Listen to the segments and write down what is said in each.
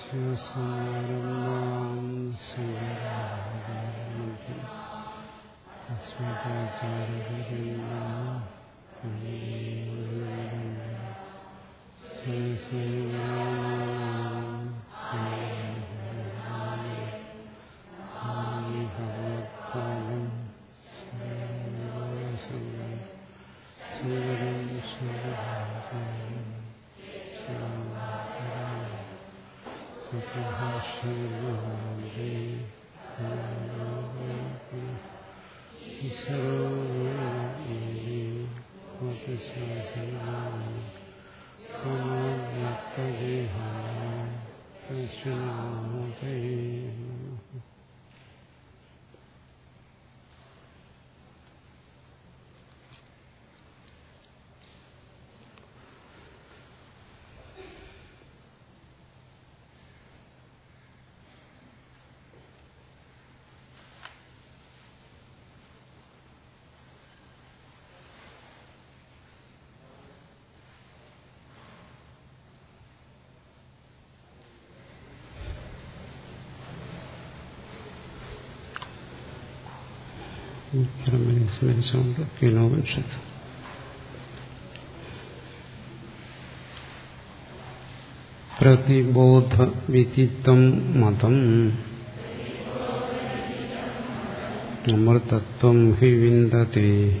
ശിവസുന്ദരം ശ്രീരാമ അസ്മിതാചാര്യ ക്രമനെ സ്മരിച്ചുകൊണ്ട് കിനോപനിഷത്ത് പ്രതിബോധവിധിത്വം മതം. അമൃതത്വം ഹി വിന്ദത്തെ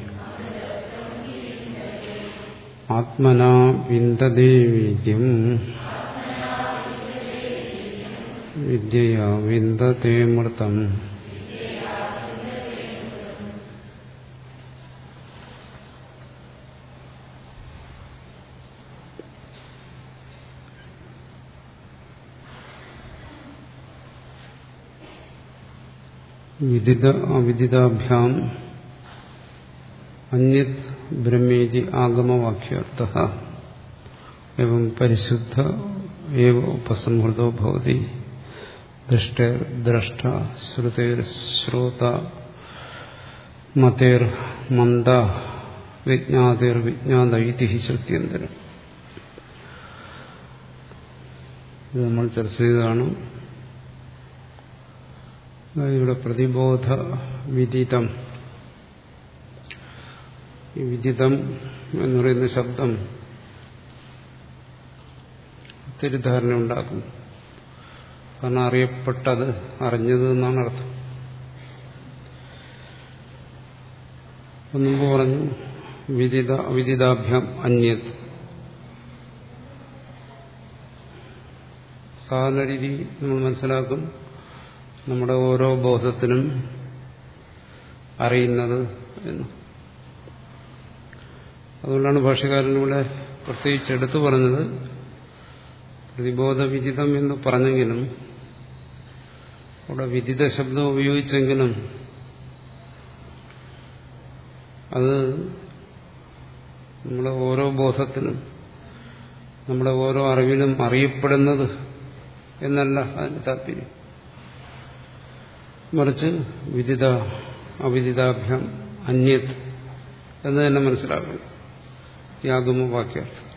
ആത്മനാ വിന്ദതേ വിദ്യം. വിദ്യയാ വിന്ദതേ മൃതം. വിദിത അവിദിതാഭ്യാം അന്യത് ബ്രഹ്മേജി ആഗമവാക്യാർത്ഥ. എവം പരിശുദ്ധ ഏവ ഉപസംഹൃതോ ഭവതി. ദൃഷ്ടേർ ദ്രഷ്ട ശ്രുതേർ ശ്രോത മതേർ മന്ദ വിജ്ഞാതേർ വിജ്ഞാത ഇതി ശ്രുത്യന്തരം. ഇത് നമ്മൾ ചർച്ച ചെയ്തതാണ്. ഇവിടെ പ്രതിബോധ വിദിതം. ഈ വിദിതം എന്ന് പറയുന്ന ശബ്ദം തെറ്റിദ്ധാരണ ഉണ്ടാക്കും. കാരണം അറിയപ്പെട്ടത് അറിഞ്ഞത് എന്നാണ് അർത്ഥം. മുമ്പ് പറഞ്ഞു വിദിത വിദിതാഭ്യം അന്യത്. സാധാരണ രീതി നമ്മൾ മനസ്സിലാക്കും നമ്മുടെ ഓരോ ബോധത്തിനും അറിയുന്നത് എന്ന്. അതുകൊണ്ടാണ് ഭാഷകാരനിവിടെ പ്രത്യേകിച്ച് എടുത്തു പറഞ്ഞത് പ്രതിബോധ വിദിതം എന്ന് പറഞ്ഞെങ്കിലും അവിടെ വിദിത ശബ്ദം ഉപയോഗിച്ചെങ്കിലും അത് നമ്മുടെ ഓരോ ബോധത്തിനും നമ്മുടെ ഓരോ അറിവിലും അറിയപ്പെടുന്നത് എന്നല്ല അതിന് താല്പര്യം. മറിച്ച് വിദിത അവിദിതാഭ്യാം അന്യത് എന്ന് തന്നെ മനസ്സിലാക്കണം. യാഗമ വാക്യാർത്ഥം.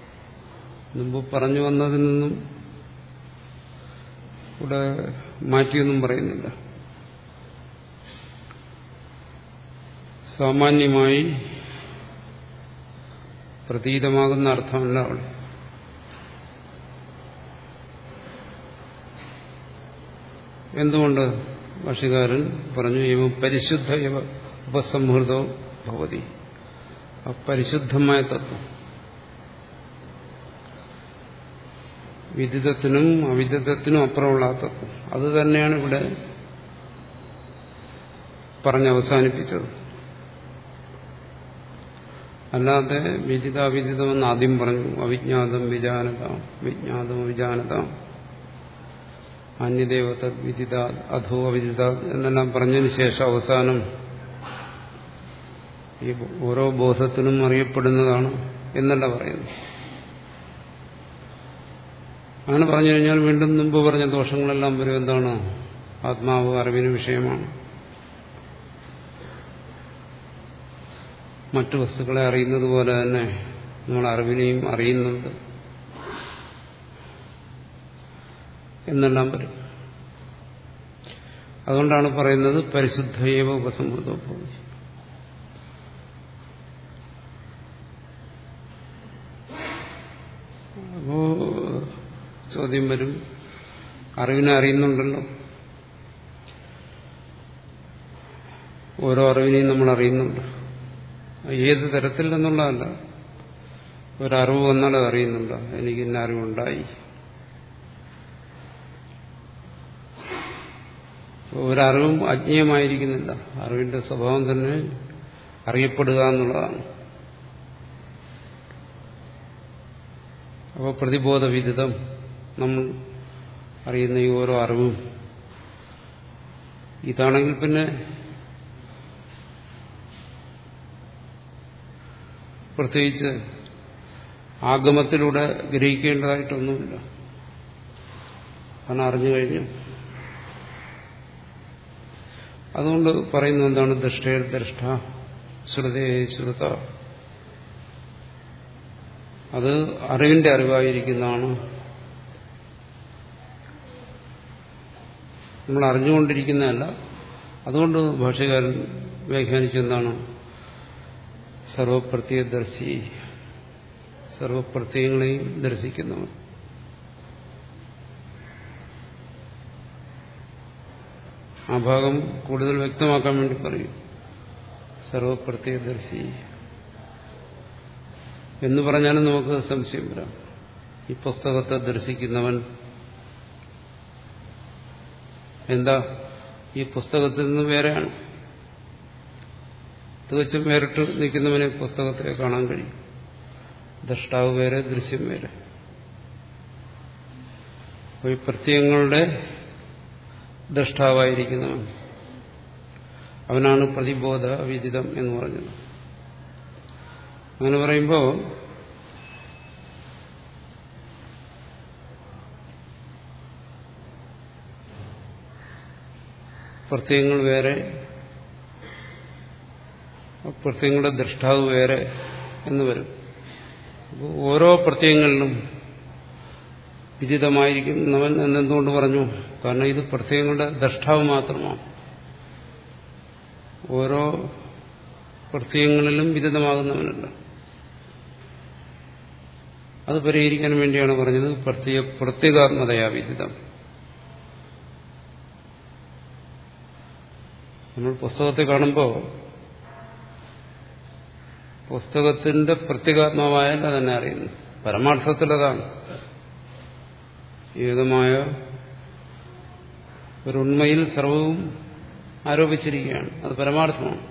മുമ്പ് പറഞ്ഞു വന്നതിൽ നിന്നും ഇവിടെ മാറ്റിയൊന്നും പറയുന്നില്ല. സാമാന്യമായി പ്രതീതമാകുന്ന അർത്ഥമല്ല അവിടെ എന്തുകൊണ്ട് ഭാഷകാരൻ പറഞ്ഞു ഇവ പരിശുദ്ധ ഇവ ഉപസംഹൃതോ ഭവതി. ആ പരിശുദ്ധമായ തത്വം. വിദിതത്തിനും അവിദിതത്തിനും അപ്പുറമുള്ള ആ തത്വം. അത് തന്നെയാണ് ഇവിടെ പറഞ്ഞ് അവസാനിപ്പിച്ചത്. അല്ലാതെ വിദിത അവിദിതമെന്ന് ആദ്യം പറഞ്ഞു അവിജ്ഞാതം വിജാനത വിജ്ഞാതം വിജാനത. അന്യദേവത വിദിത അധോ അവിദിത എന്നെല്ലാം പറഞ്ഞതിന് ശേഷം അവസാനം ഈ ഓരോ ബോധത്തിനും അറിയപ്പെടുന്നതാണ് എന്നല്ല പറയുന്നത്. അങ്ങനെ പറഞ്ഞു കഴിഞ്ഞാൽ വീണ്ടും മുമ്പ് പറഞ്ഞ ദോഷങ്ങളെല്ലാം വരും. എന്താണ്? ആത്മാവ് അറിവിന് വിഷയമാണ്. മറ്റു വസ്തുക്കളെ അറിയുന്നത് പോലെ തന്നെ നമ്മൾ അറിവിനെയും അറിയുന്നുണ്ട്. എന്നെല്ലാം വരും. അതുകൊണ്ടാണ് പറയുന്നത് പരിശുദ്ധയേവ ഉപസംഹൃതം അപ്പോ ചോദ്യം വരും. അറിവിനെ അറിയുന്നുണ്ടല്ലോ. ഓരോ അറിവിനെയും നമ്മൾ അറിയുന്നുണ്ട്. ഏത് തരത്തിൽ നിന്നുള്ളതല്ല. ഒരറിവ് വന്നാൽ അറിയുന്നുണ്ട്. എനിക്ക് ഇന്ന അറിവുണ്ടായി. ഒരറിവും അജ്ഞേയമായിരിക്കുന്നില്ല. അറിവിന്റെ സ്വഭാവം തന്നെ അറിയപ്പെടുക എന്നുള്ളതാണ്. അപ്പോൾ പ്രതിബോധവിദിതം നമ്മൾ അറിയുന്ന ഈ ഓരോ അറിവും. ഇതാണെങ്കിൽ പിന്നെ പ്രത്യേകിച്ച് ആഗമത്തിലൂടെ ഗ്രഹിക്കേണ്ടതായിട്ടൊന്നുമില്ല. കാരണം അറിഞ്ഞു കഴിഞ്ഞു. അതുകൊണ്ട് പറയുന്നത് എന്താണ്? ദൃഷ്ടേർ ദ്രഷ്ട ശ്രുതേ ശ്രുത. അത് അറിവിന്റെ അറിവായിരിക്കുന്നതാണ്. നമ്മൾ അറിഞ്ഞുകൊണ്ടിരിക്കുന്നതല്ല. അതുകൊണ്ട് ഭാഷകാരൻ വ്യാഖ്യാനിച്ചെന്താണ് സർവപ്രത്യദർശി സർവപ്രത്യങ്ങളെയും ദർശിക്കുന്നവൻ. ആ ഭാഗം കൂടുതൽ വ്യക്തമാക്കാൻ വേണ്ടി പറയും. സർവപ്രത്യദർശി. എന്ന് പറഞ്ഞാലും നമുക്ക് സംശയം വരാം. ഈ പുസ്തകത്തെ ദർശിക്കുന്നവൻ എന്താ? ഈ പുസ്തകത്തിൽ നിന്ന് വേറെയാണ്. തികച്ചും വേറിട്ട് നിൽക്കുന്നവനെ പുസ്തകത്തെ കാണാൻ കഴിയും. ദ്രഷ്ടാവ് വേറെ ദൃശ്യം വേറെ. ഈ പ്രത്യയങ്ങളുടെ ദ്രഷ്ടാവായിരിക്കുന്നവൻ അവനാണ് പ്രതിബോധ വിദിതം എന്ന് പറഞ്ഞത്. അങ്ങനെ പറയുമ്പോൾ പ്രത്യയങ്ങൾ വേറെ പ്രത്യയങ്ങളുടെ ദൃഷ്ടാവ് വേറെ എന്ന് വരും. ഓരോ പ്രത്യയങ്ങളിലും വിദിതമായിരിക്കുന്നവൻ എന്നെന്തുകൊണ്ട് പറഞ്ഞു? കാരണം ഇത് പ്രത്യേകങ്ങളുടെ ദഷ്ടാവ് മാത്രമാണ്. ഓരോ പ്രത്യയങ്ങളിലും വിദിതമാകുന്നവനല്ല. അത് പരിഹരിക്കാൻ വേണ്ടിയാണ് പറഞ്ഞത് പ്രത്യേക പ്രത്യേകാത്മതയാ വിദിതം. നമ്മൾ പുസ്തകത്തെ കാണുമ്പോൾ പുസ്തകത്തിന്റെ പ്രത്യേകാത്മാവായാലും അതെന്നെ അറിയുന്നു പരമാർത്ഥത്തിലതാണ്. ഏകമായ ഒരു ഉണ്മയിൽ സർവവും ആരോപിച്ചിരിക്കുകയാണ്. അത് പരമാർത്ഥമാണ്.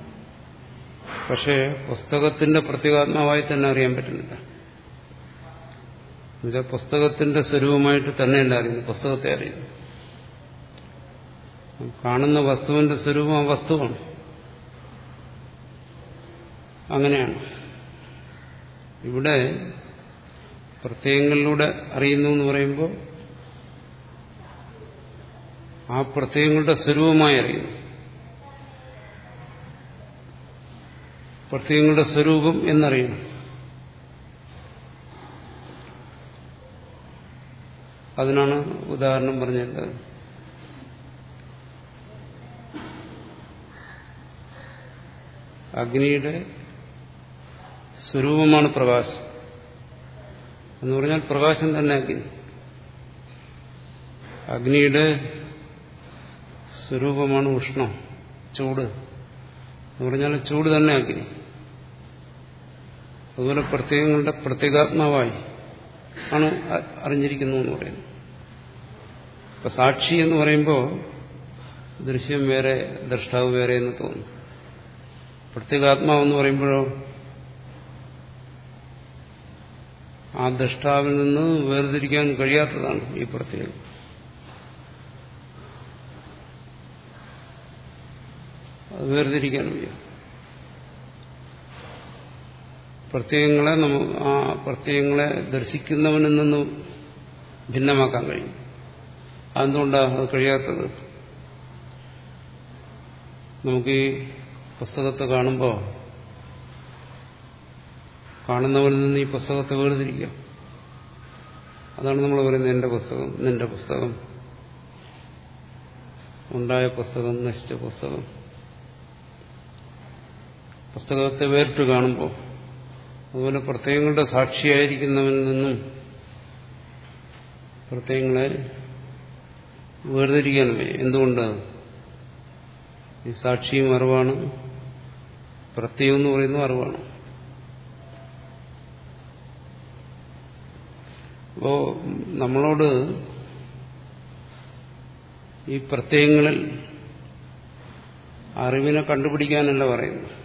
പക്ഷേ പുസ്തകത്തിന്റെ പ്രത്യേകാത്മാവായി തന്നെ അറിയാൻ പറ്റുന്നില്ല. എന്നുവെച്ചാൽ പുസ്തകത്തിന്റെ സ്വരൂപമായിട്ട് തന്നെയല്ല അറിയുന്നു പുസ്തകത്തെ അറിയുന്നു കാണുന്ന വസ്തുവിന്റെ സ്വരൂപം ആ വസ്തുവാണ്. അങ്ങനെയാണ്. ഇവിടെ പ്രത്യയങ്ങളിലൂടെ അറിയുന്നു എന്ന് പറയുമ്പോൾ ആ പ്രത്യയങ്ങളുടെ സ്വരൂപമായി അറിയുന്നു. പ്രത്യയങ്ങളുടെ സ്വരൂപം എന്നറിയണം അതിനാണ് ഉദാഹരണം പറഞ്ഞത്. അഗ്നിയുടെ സ്വരൂപമാണ് പ്രകാശം. എന്ന് പറഞ്ഞാൽ പ്രകാശം തന്നെ അഗ്നി. അഗ്നിയുടെ സ്വരൂപമാണ് ഉഷ്ണം ചൂട്. എന്ന് പറഞ്ഞാൽ ചൂട് തന്നെ അഗ്നി അതുപോലെ പ്രത്യേകങ്ങളുടെ പ്രത്യേകാത്മാവായി ആണ് അറിഞ്ഞിരിക്കുന്നു എന്ന് പറയുന്നത് ഇപ്പൊ സാക്ഷി എന്ന് പറയുമ്പോൾ ദൃശ്യം വേറെ ദ്രഷ്ടാവ് വേറെ എന്ന് തോന്നുന്നു പ്രത്യേകാത്മാവെന്ന് പറയുമ്പോഴോ? ആ ദ്രഷ്ടാവിൽ നിന്ന് വേർതിരിക്കാൻ കഴിയാത്തതാണ് ഈ പ്രത്യേകം അത് വേർതിരിക്കാൻ വയ്യ നമ്മ ആ പ്രത്യയങ്ങളെ ദർശിക്കുന്നവനിൽ നിന്നും ഭിന്നമാക്കാൻ കഴിയും. അതെന്തുകൊണ്ടാണ് അത് കഴിയാത്തത്? നമുക്ക് ഈ പുസ്തകത്തെ കാണുമ്പോൾ കാണുന്നവരിൽ നിന്ന് ഈ പുസ്തകത്തെ വേർതിരിക്കാം അതാണ് നമ്മൾ പറയുന്നത് എന്റെ പുസ്തകം നിന്റെ പുസ്തകം. ഉണ്ടായ പുസ്തകം നശിച്ച പുസ്തകം. പുസ്തകത്തെ വേറിട്ട് കാണുമ്പോൾ അതുപോലെ പ്രത്യേകങ്ങളുടെ സാക്ഷിയായിരിക്കുന്നവനിൽ നിന്നും പ്രത്യേകങ്ങളെ വേർതിരിക്കാൻ വയ്യ എന്തുകൊണ്ട്? ഈ സാക്ഷിയും അറിവാണ്. പ്രത്യയം എന്ന് പറയുന്ന അറിവാണ്. അപ്പോ നമ്മളോട് ഈ പ്രത്യയങ്ങളിൽ അറിവിനെ കണ്ടുപിടിക്കാനല്ല പറയുന്നു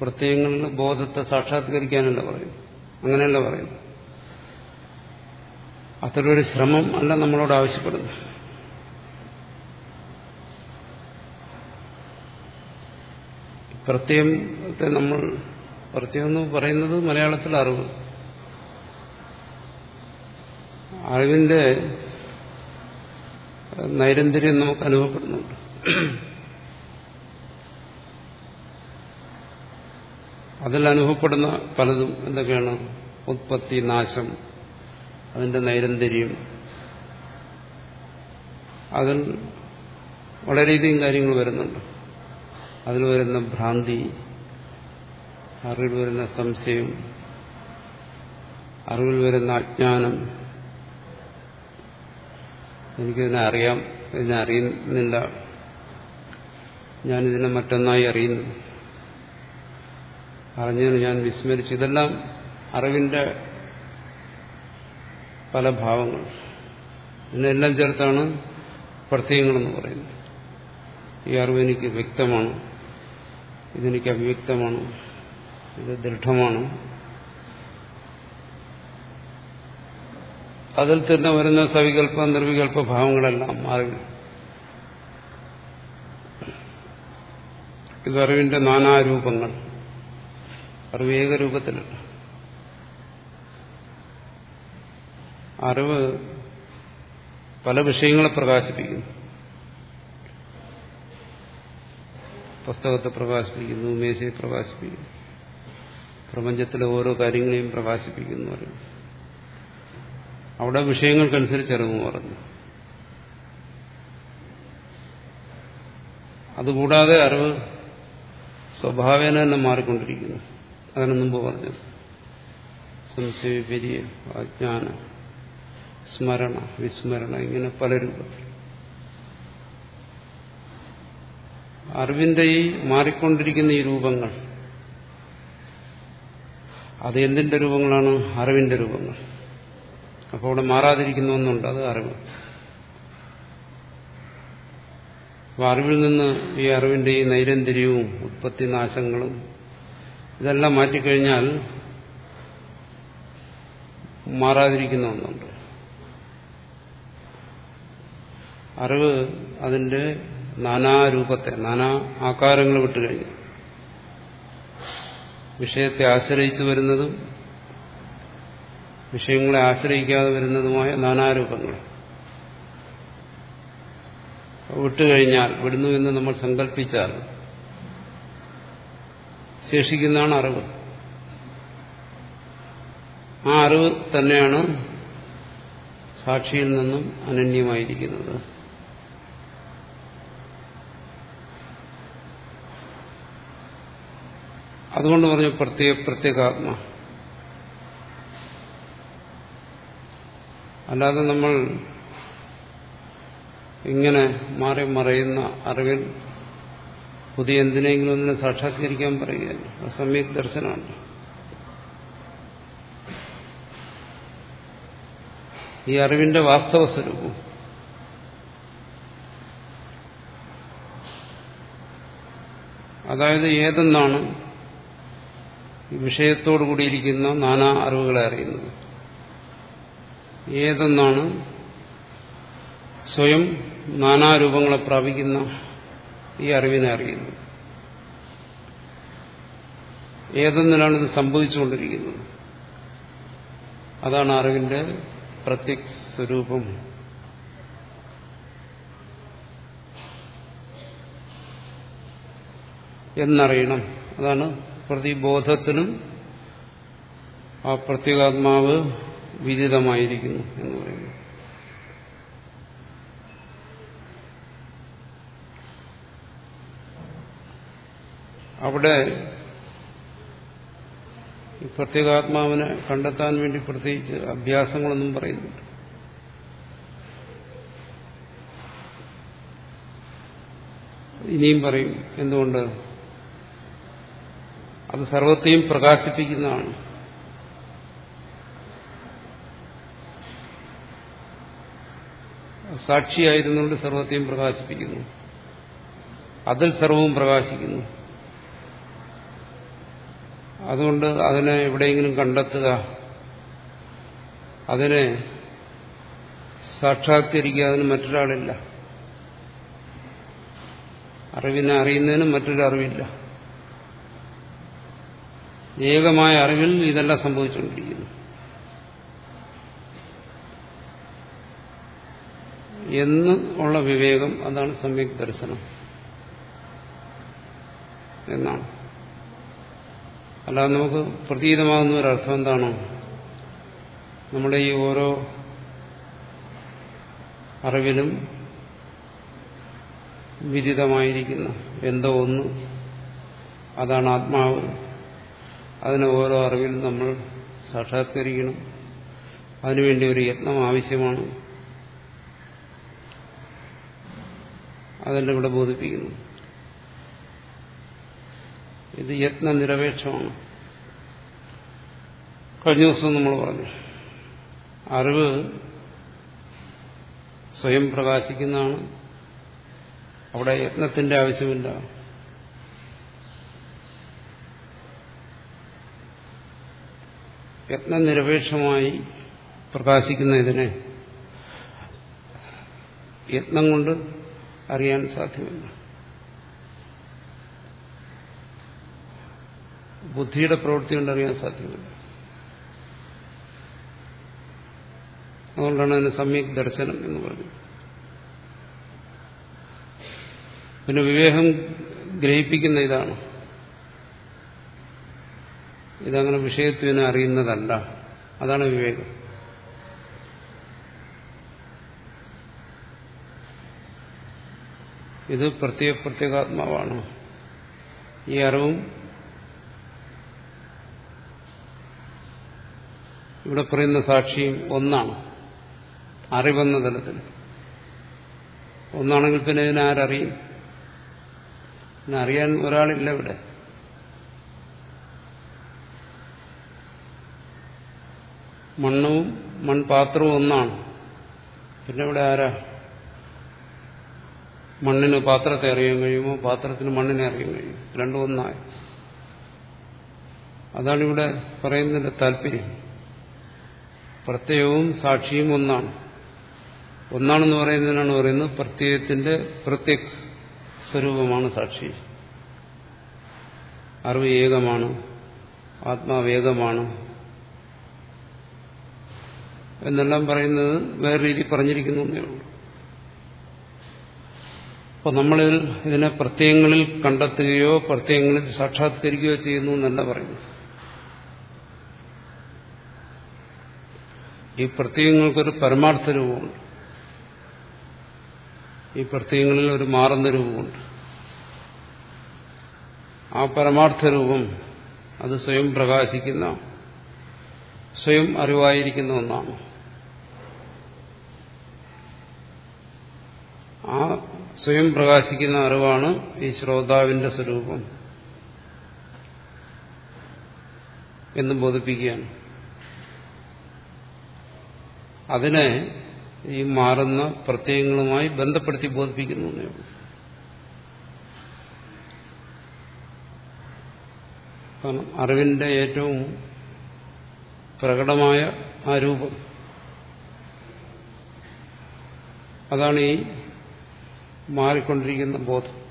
പ്രത്യയങ്ങളിൽ ബോധത്തെ സാക്ഷാത്കരിക്കാനല്ല പറയുന്നു അങ്ങനെയല്ല പറയുന്നു അത്തരമൊരു ശ്രമം അല്ല നമ്മളോട് ആവശ്യപ്പെടുന്നു പ്രത്യയത്തെ നമ്മൾ പ്രത്യയം എന്ന് പറയുന്നത് മലയാളത്തിൽ അറിവ്. അറിവിന്റെ നൈരന്തര്യം നമുക്ക് അനുഭവപ്പെടുന്നുണ്ട്. അതിൽ അനുഭവപ്പെടുന്ന പലതും എന്തൊക്കെയാണ്? ഉത്പത്തി നാശം അതിന്റെ നൈരന്തര്യം. അതിൽ വളരെയധികം കാര്യങ്ങൾ വരുന്നുണ്ട്. അതിൽ വരുന്ന ഭ്രാന്തി അറിവിൽ വരുന്ന സംശയം അറിവിൽ വരുന്ന അജ്ഞാനം. എനിക്കിതിനെ അറിയാം ഇതിനെ അറിയുന്നില്ല. ഞാനിതിനെ മറ്റൊന്നായി അറിയുന്നു. അറിഞ്ഞതിന് ഞാൻ വിസ്മരിച്ചു. ഇതെല്ലാം അറിവിന്റെ പല ഭാവങ്ങൾ. ഇതിനെല്ലാം ചേർത്താണ് പ്രത്യയങ്ങളെന്ന് പറയുന്നത്. ഈ അറിവ് എനിക്ക് വ്യക്തമാണ്. ഇതെനിക്ക് അവ്യക്തമാണ്. ഇത് ദൃഢമാണ്. അതിൽ തന്നെ വരുന്ന സവികല്പ നിർവികല്പ ഭാവങ്ങളെല്ലാം അറിവ് ഇത് അറിവിന്റെ നാനാരൂപങ്ങൾ. അറിവ് ഏകരൂപത്തിലല്ല അറിവ് പല വിഷയങ്ങളെ പ്രകാശിപ്പിക്കുന്നു. പുസ്തകത്തെ പ്രകാശിപ്പിക്കുന്നു മേശയെ പ്രകാശിപ്പിക്കുന്നു പ്രപഞ്ചത്തിലെ ഓരോ കാര്യങ്ങളെയും പ്രകാശിപ്പിക്കുന്നു അറിവ്. അവിടെ വിഷയങ്ങൾക്കനുസരിച്ച് അറിവ് മാറുന്നു. അതുകൂടാതെ അറിവ് സ്വഭാവേന തന്നെ മാറിക്കൊണ്ടിരിക്കുന്നു. അതാണ് മുമ്പ് പറഞ്ഞത് സംശയവിപര്യ അജ്ഞാന സ്മരണ വിസ്മരണ ഇങ്ങനെ പല രൂപത്തിൽ അറിവിന്റെ ഈ മാറിക്കൊണ്ടിരിക്കുന്ന ഈ രൂപങ്ങൾ അത് എന്തിന്റെ രൂപങ്ങളാണ്? അറിവിന്റെ രൂപങ്ങൾ. അപ്പോൾ അവിടെ മാറാതിരിക്കുന്ന ഒന്നുണ്ട് അത് അറിവ്. അപ്പോൾ അറിവിൽ നിന്ന് ഈ അറിവിന്റെ ഈ നൈരന്തര്യവും ഉത്പത്തിനാശങ്ങളും ഇതെല്ലാം മാറ്റിക്കഴിഞ്ഞാൽ മാറാതിരിക്കുന്ന ഒന്നുണ്ട്. അറിവ് അതിന്റെ നാനാരൂപത്തെ നാനാ ആകാരങ്ങൾ വിട്ടുകഴിഞ്ഞു വിഷയത്തെ ആശ്രയിച്ചു വരുന്നതും വിഷയങ്ങളെ ആശ്രയിക്കാതെ വരുന്നതുമായ നാനാരൂപങ്ങൾ വിട്ടുകഴിഞ്ഞാൽ വിടുന്നു എന്ന് നമ്മൾ സങ്കല്പിച്ചാൽ ശേഷിക്കുന്നതാണ് അറിവ്. ആ അറിവ് തന്നെയാണ് സാക്ഷിയിൽ നിന്നും അനന്യമായിരിക്കുന്നത്. അതുകൊണ്ട് പറഞ്ഞു പ്രത്യേക പ്രത്യേകാത്മ അല്ലാതെ നമ്മൾ ഇങ്ങനെ മാറി മറയുന്ന അറിവിൽ പുതിയ എന്തിനെങ്കിലും ഒന്നിനെ സാക്ഷാത്കരിക്കാൻ പറയുകയല്ല ആ സമ്യക് ദർശനമാണ് ഈ അറിവിന്റെ വാസ്തവ സ്വരൂപം. അതായത് ഏതെന്നാണ് വിഷയത്തോടു കൂടിയിരിക്കുന്ന നാനാ അറിവുകളെ അറിയുന്നത്. ഏതെന്നാണ് സ്വയം നാനാരൂപങ്ങളെ പ്രാപിക്കുന്ന ഈ അറിവിനെ അറിയുന്നു ഏതെന്നിലാണ് ഇത് സംഭവിച്ചുകൊണ്ടിരിക്കുന്നത്? അതാണ് അറിവിന്റെ പ്രത്യക് സ്വരൂപം. എന്നറിയണം. അതാണ് പ്രതിബോധത്തിനും ആ പ്രത്യേകാത്മാവ് വിദിതമായിരിക്കുന്നു എന്ന് പറയുന്നു അവിടെ ഈ പ്രത്യേകാത്മാവിനെ കണ്ടെത്താൻ വേണ്ടി പ്രത്യേകിച്ച് അഭ്യാസങ്ങളൊന്നും പറയുന്നുണ്ട് ഇനിയും പറയും എന്തുകൊണ്ട്? അത് സർവത്തെയും പ്രകാശിപ്പിക്കുന്നതാണ്. സാക്ഷിയായിരുന്നുകൊണ്ട് സർവത്തെയും പ്രകാശിപ്പിക്കുന്നു. അതിൽ സർവവും പ്രകാശിക്കുന്നു. അതുകൊണ്ട് അതിനെ എവിടെയെങ്കിലും കണ്ടെത്തുക. അതിനെ സാക്ഷാത്കരിക്കുക അതിന് മറ്റൊരാളില്ല. അറിവിനെ അറിയുന്നതിന് മറ്റൊരറിവില്ല ഏകമായ അറിവിൽ ഇതെല്ലാം സംഭവിച്ചുകൊണ്ടിരിക്കുന്നു. എന്ന് ഉള്ള വിവേകം അതാണ് സമ്യക് ദർശനം. എന്നാണ്. അല്ലാതെ നമുക്ക് പ്രതീതമാകുന്ന ഒരർത്ഥം എന്താണോ? നമ്മുടെ ഈ ഓരോ അറിവിലും വിദിതമായിരിക്കുന്ന എന്തോ ഒന്ന് അതാണ് ആത്മാവ്. അതിനെ ഓരോ അറിവിലും നമ്മൾ സാക്ഷാത്കരിക്കണം. അതിനുവേണ്ടി ഒരു യത്നം ആവശ്യമാണ്. അതെല്ലാം ഇവിടെ ബോധിപ്പിക്കുന്നു. ഇത് യത്ന നിരപേക്ഷമാണ്. കഴിഞ്ഞ ദിവസം നമ്മൾ പറഞ്ഞു അറിവ് സ്വയം പ്രകാശിക്കുന്നതാണ്. അവിടെ യത്നത്തിന്റെ ആവശ്യമില്ല. യത്നനിരപേക്ഷമായി പ്രകാശിക്കുന്ന ഇതിനെ യത്നം കൊണ്ട് അറിയാൻ സാധ്യമല്ല. ബുദ്ധിയുടെ പ്രവൃത്തി കൊണ്ടറിയാൻ സാധ്യമല്ല അതുകൊണ്ടാണ് അതിന് സമ്യക് ദർശനം എന്ന് പറഞ്ഞത്. പിന്നെ വിവേകം ഗ്രഹിപ്പിക്കുന്ന ഇതാണ്. ഇതങ്ങനെ വിഷയത്വനെ അറിയുന്നതല്ല. അതാണ് വിവേകം. ഇത് പ്രത്യേക പ്രത്യേകാത്മാവാണ്. ഈ അറിവും ഇവിടെ പറയുന്ന സാക്ഷിയും ഒന്നാണ്. അറിവെന്ന തലത്തിൽ. ഒന്നാണെങ്കിൽ പിന്നെ ഇതിനെ ആരറിയും പിന്നെ അറിയാൻ ഒരാളില്ല ഇവിടെ. മണ്ണും മൺപാത്രവും ഒന്നാണ്. പിന്നെ ഇവിടെ ആരാ? മണ്ണിന് പാത്രത്തെ അറിയാൻ കഴിയുമോ? പാത്രത്തിന് മണ്ണിനെ അറിയാൻ കഴിയും. രണ്ടും ഒന്നായി. അതാണ് ഇവിടെ പറയുന്നതിന്റെ താല്പര്യം. പ്രത്യയവും സാക്ഷിയും ഒന്നാണ്. ഒന്നാണെന്ന് പറയുന്നതിനാണ് പറയുന്നത് പ്രത്യയത്തിന്റെ പ്രത്യക് സ്വരൂപമാണ് സാക്ഷി. അറിവ് ഏകമാണ് ആത്മാവേകമാണ്. എന്നെല്ലാം പറയുന്നത് വേറെ രീതി പറഞ്ഞിരിക്കുന്നു അപ്പൊ നമ്മളിൽ ഇതിനെ പ്രത്യയങ്ങളിൽ കണ്ടെത്തുകയോ പ്രത്യയങ്ങളിൽ സാക്ഷാത്കരിക്കുകയോ ചെയ്യുന്നു എന്നല്ല പറയുന്നു ഈ പ്രത്യയങ്ങൾക്കൊരു പരമാർത്ഥ രൂപമുണ്ട്. ഈ പ്രത്യയങ്ങളിൽ ഒരു മാറുന്ന രൂപമുണ്ട്. ആ പരമാർത്ഥ രൂപം അത് സ്വയം പ്രകാശിക്കുന്ന സ്വയം അറിവായിരിക്കുന്ന ഒന്നാണ്. ആ സ്വയം പ്രകാശിക്കുന്ന അറിവാണ് ഈ ശ്രോതാവിന്റെ സ്വരൂപം എന്ന് ബോധിപ്പിക്കുകയാണ്. അതിനെ ഈ മാറുന്ന പ്രത്യയങ്ങളുമായി ബന്ധപ്പെടുത്തി ബോധിപ്പിക്കുന്നു കാരണം അറിവിന്റെ ഏറ്റവും പ്രകടമായ ആ രൂപം. അതാണ് ഈ മാറിക്കൊണ്ടിരിക്കുന്ന ബോധം.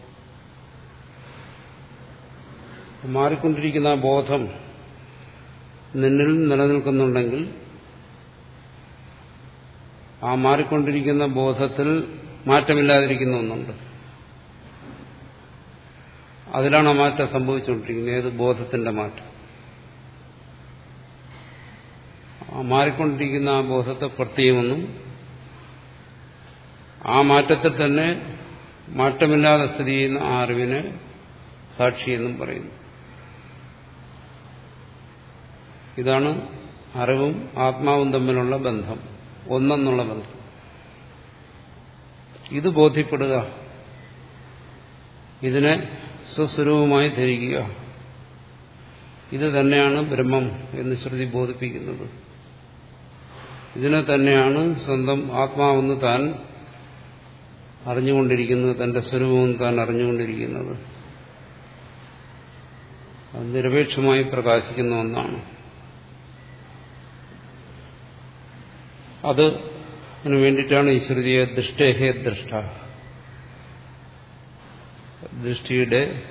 മാറിക്കൊണ്ടിരിക്കുന്ന ആ ബോധം നിന്നിൽ നിലനിൽക്കുന്നുണ്ടെങ്കിൽ ആ മാറിക്കൊണ്ടിരിക്കുന്ന ബോധത്തിൽ മാറ്റമില്ലാതിരിക്കുന്ന ഒന്നുണ്ട് അതിലാണ് ആ മാറ്റം സംഭവിച്ചുകൊണ്ടിരിക്കുന്നത്. ഏത് ബോധത്തിന്റെ മാറ്റം? മാറിക്കൊണ്ടിരിക്കുന്ന ആ ബോധത്തെ പ്രത്യേകമൊന്നും ആ മാറ്റത്തിൽ തന്നെ മാറ്റമില്ലാതെ സ്ഥിതി ചെയ്യുന്ന ആ അറിവിനെ സാക്ഷിയെന്നും പറയുന്നു. ഇതാണ് അറിവും ആത്മാവും തമ്മിലുള്ള ബന്ധം. ഒന്നെന്നുള്ള ബന്ധം ഇത് ബോധ്യപ്പെടുക. ഇതിനെ സ്വസ്വരൂപമായി ധരിക്കുക. ഇത് തന്നെയാണ് ബ്രഹ്മം എന്ന് ശ്രുതി ബോധിപ്പിക്കുന്നത്. ഇതിനെ തന്നെയാണ് സ്വന്തം ആത്മാവെന്ന് താൻ അറിഞ്ഞുകൊണ്ടിരിക്കുന്നത് തന്റെ സ്വരൂപം താൻ അറിഞ്ഞുകൊണ്ടിരിക്കുന്നത്. നിരപേക്ഷമായി പ്രകാശിക്കുന്ന ഒന്നാണ്. അത് അതിനു വേണ്ടിയിട്ടാണ് ഈ ശ്രുതിയെ ദൃഷ്ടേഹേ ദൃഷ്ട. ദൃഷ്ടിയുടെ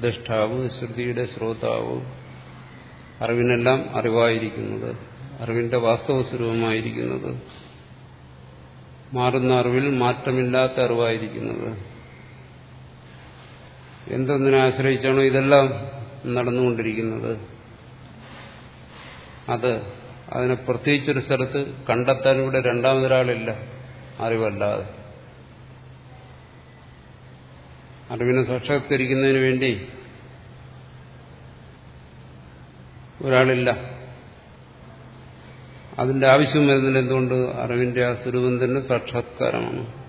ദൃഷ്ടാവ് ശ്രുതിയുടെ ശ്രോതാവ് അറിവിനെല്ലാം അറിവായിരിക്കുന്നത് അറിവിന്റെ വാസ്തവ സ്വരൂപമായിരിക്കുന്നത് മാറുന്ന അറിവിൽ മാറ്റമില്ലാത്ത അറിവായിരിക്കുന്നത്. എന്തൊന്നിനെ ആശ്രയിച്ചാണോ ഇതെല്ലാം നടന്നുകൊണ്ടിരിക്കുന്നത്? അത് അതിനെ പ്രത്യേകിച്ചൊരു സ്ഥലത്ത് കണ്ടെത്താൻ ഇവിടെ രണ്ടാമതൊരാളില്ല. അറിവല്ലാതെ. അറിവിനെ സാക്ഷാത്കരിക്കുന്നതിന് വേണ്ടി ഒരാളില്ല. അതിന്റെ ആവശ്യം വരുന്നില്ല എന്തുകൊണ്ട് അറിവിന്റെ ആ സ്വരൂപം തന്നെ സാക്ഷാത്കാരമാണ്?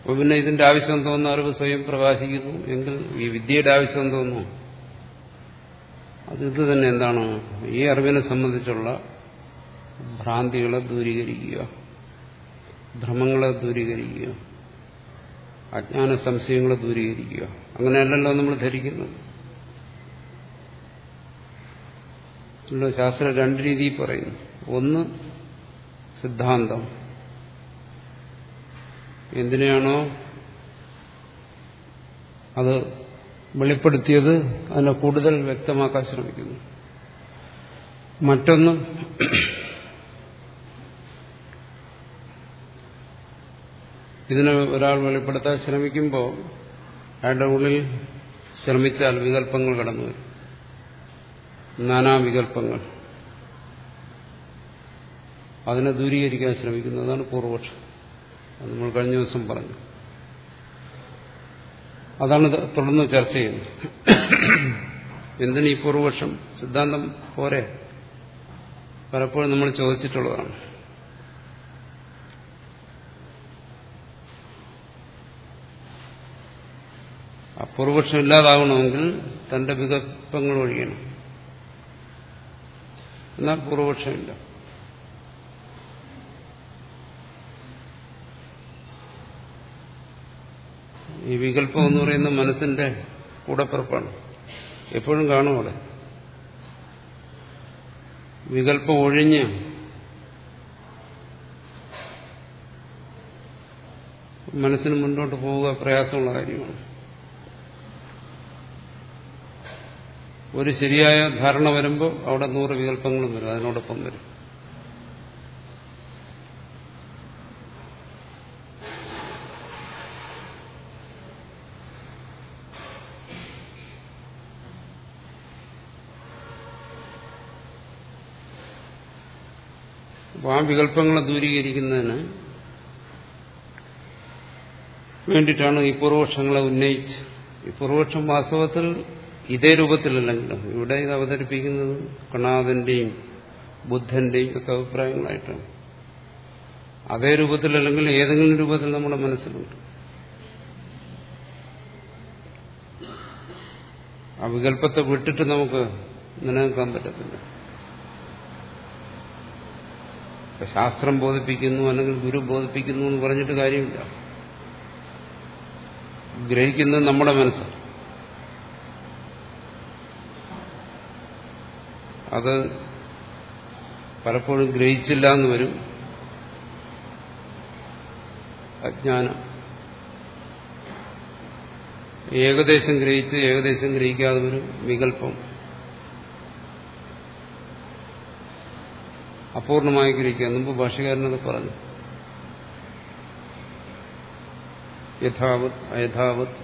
അപ്പൊ പിന്നെ ഇതിന്റെ ആവശ്യം തോന്നുന്ന അറിവ് സ്വയം പ്രകാശിക്കുന്നു. എങ്കിൽ ഈ വിദ്യയുടെ ആവശ്യം തോന്നുന്നു. അത് ഇത് തന്നെ എന്താണ്? ഈ അറിവിനെ സംബന്ധിച്ചുള്ള ഭ്രാന്തികളെ ദൂരീകരിക്കുക. ഭ്രമങ്ങളെ ദൂരീകരിക്കുക. അജ്ഞാന സംശയങ്ങളെ ദൂരീകരിക്കുക. അങ്ങനെയല്ലല്ലോ നമ്മൾ ധരിക്കുന്നത്. ശാസ്ത്രം രണ്ട് രീതിയിൽ പറയുന്നു. ഒന്ന് സിദ്ധാന്തം. എന്തിനാണോ അത് വെളിപ്പെടുത്തിയത് അതിനെ കൂടുതൽ വ്യക്തമാക്കാൻ ശ്രമിക്കുന്നു. മറ്റൊന്ന് ഇതിനെ ഒരാൾ വെളിപ്പെടുത്താൻ ശ്രമിക്കുമ്പോൾ അയാളുടെ ഉള്ളിൽ ശ്രമിച്ചാൽ വികല്പങ്ങൾ കടന്നു വരും നാനാ വികല്പങ്ങൾ. അതിനെ ദൂരീകരിക്കാൻ ശ്രമിക്കുന്നതാണ് പൂർവപക്ഷം. നമ്മൾ കഴിഞ്ഞ ദിവസം പറഞ്ഞു. അതാണ് തുടർന്ന് ചർച്ച ചെയ്യുന്നത്. എന്തിനീ പൂർവപക്ഷം സിദ്ധാന്തം പോരെ? പലപ്പോഴും നമ്മൾ ചോദിച്ചിട്ടുള്ളതാണ്. അപൂർവപക്ഷം പൂർവപക്ഷം ഇല്ലാതാവണമെങ്കിൽ തന്റെ വികല്പങ്ങൾ ഒഴിയണം. എന്നാൽ പൂർവപക്ഷമില്ല ഈ വികല്പം എന്ന് പറയുന്ന മനസ്സിന്റെ കൂടപ്പിറപ്പാണ്. എപ്പോഴും കാണും അവിടെ. വികല്പം ഒഴിഞ്ഞ് മനസ്സിന് മുന്നോട്ട് പോവുക പ്രയാസമുള്ള കാര്യമാണ്. ഒരു ശരിയായ ധാരണ വരുമ്പോൾ അവിടെ നൂറ് വികല്പങ്ങളും വരും അതിനോടൊപ്പം വരും. ആ വികല്പങ്ങളെ ദൂരീകരിക്കുന്നതിന് വേണ്ടിയിട്ടാണ് ഈ പൂർവപക്ഷങ്ങളെ ഉന്നയിച്ച്. ഈ പൂർവപക്ഷം വാസ്തവത്തിൽ ഇതേ രൂപത്തിലല്ലെങ്കിലും ഇവിടെ ഇത് അവതരിപ്പിക്കുന്നത് കണാഥന്റെയും ബുദ്ധന്റെയും ഒക്കെ അഭിപ്രായങ്ങളായിട്ടാണ്. അതേ രൂപത്തിലല്ലെങ്കിൽ ഏതെങ്കിലും രൂപത്തിൽ നമ്മുടെ മനസ്സിലുണ്ട്. ആ വികല്പത്തെ വിട്ടിട്ട് നമുക്ക് നിലനിൽക്കാൻ പറ്റത്തില്ല. ശാസ്ത്രം ബോധിപ്പിക്കുന്നു അല്ലെങ്കിൽ ഗുരു ബോധിപ്പിക്കുന്നു എന്ന് പറഞ്ഞിട്ട് കാര്യമില്ല. ഗ്രഹിക്കുന്നത് നമ്മുടെ മനസ്സാണ്. അത് പലപ്പോഴും ഗ്രഹിച്ചില്ല എന്ന് വരും. അജ്ഞാനം. ഏകദേശം ഗ്രഹിച്ച് ഏകദേശം ഗ്രഹിക്കാതെ വരും വികല്പം അപൂർണമായി ഗ്രഹിക്കുക മുമ്പ് ഭാഷകാരനത് പറഞ്ഞു. യഥാവത് അയഥാവത്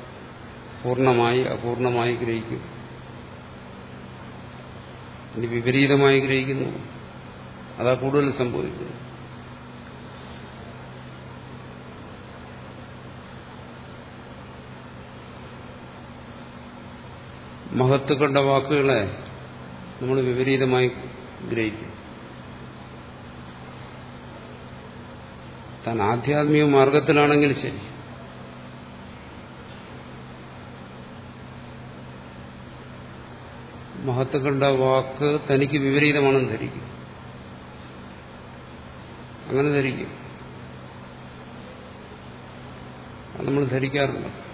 പൂർണമായി അപൂർണമായി ഗ്രഹിക്കും. ഇനി വിപരീതമായി ഗ്രഹിക്കുന്നു. അതാ കൂടുതൽ സംഭവിക്കുന്നു മഹത്തുക്കളുടെ വാക്കുകളെ നമ്മൾ വിപരീതമായി ഗ്രഹിക്കും. താൻ ആധ്യാത്മിക മാർഗത്തിലാണെങ്കിൽ ശരി. മഹത്തുക്കളുടെ വാക്ക് തനിക്ക് വിപരീതമാണെന്ന് ധരിക്കും. അങ്ങനെ ധരിക്കും. അത് നമ്മൾ ധരിക്കാറുണ്ട്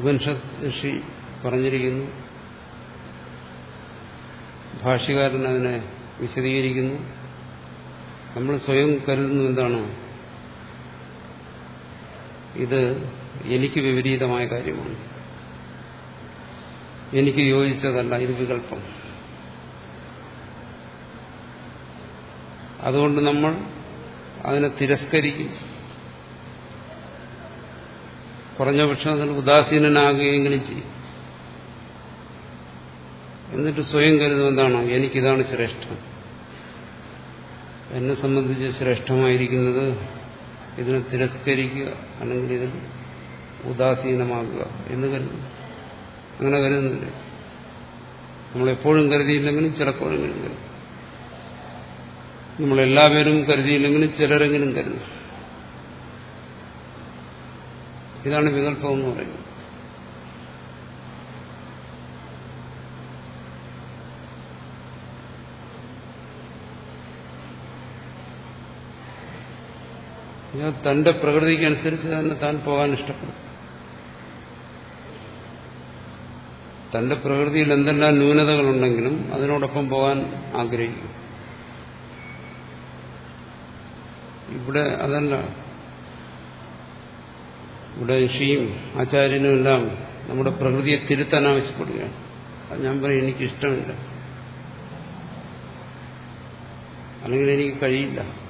ഉപനിഷത്ത് ഋഷി പറഞ്ഞിരിക്കുന്നു. ഭാഷ്യകാരൻ അതിനെ വിശദീകരിക്കുന്നു. നമ്മൾ സ്വയം കരുതുന്നു എന്താണ്? ഇത് എനിക്ക് വിപരീതമായ കാര്യമാണ്. എനിക്ക് യോജിച്ചതല്ല ഇത് വികല്പം അതുകൊണ്ട് നമ്മൾ അതിനെ തിരസ്കരിക്കും. കുറഞ്ഞ പക്ഷം അതിൽ ഉദാസീനനാകുകയെങ്കിലും ചെയ്യും. എന്നിട്ട് സ്വയം കരുതും എന്താണ്? എനിക്കിതാണ് ശ്രേഷ്ഠം. എന്നെ സംബന്ധിച്ച് ശ്രേഷ്ഠമായിരിക്കുന്നത് ഇതിനെ തിരസ്കരിക്കുക അല്ലെങ്കിൽ ഇതിൽ ഉദാസീനമാകുക എന്ന് കരുതും അങ്ങനെ കരുതുന്നില്ലേ. നമ്മളെപ്പോഴും കരുതിയില്ലെങ്കിലും ചിലപ്പോഴെങ്കിലും കരുതും നമ്മളെല്ലാവരും കരുതിയില്ലെങ്കിലും ചിലരെങ്കിലും കരുതും ഇതാണ് വികല്പം എന്ന് പറയുന്നത്. ഞാൻ തന്റെ പ്രകൃതിക്കനുസരിച്ച് തന്നെ താൻ പോകാൻ ഇഷ്ടപ്പെടും. തന്റെ പ്രകൃതിയിൽ എന്തെല്ലാം ന്യൂനതകളുണ്ടെങ്കിലും അതിനോടൊപ്പം പോകാൻ ആഗ്രഹിക്കും. ഇവിടെ അതല്ല. ഇവിടെ ഋഷിയും ആചാര്യനും എല്ലാം നമ്മുടെ പ്രകൃതിയെ തിരുത്താൻ ആവശ്യപ്പെടുകയാണ്. അത് ഞാൻ പറയും എനിക്കിഷ്ടമില്ല. അല്ലെങ്കിൽ എനിക്ക് കഴിയില്ല.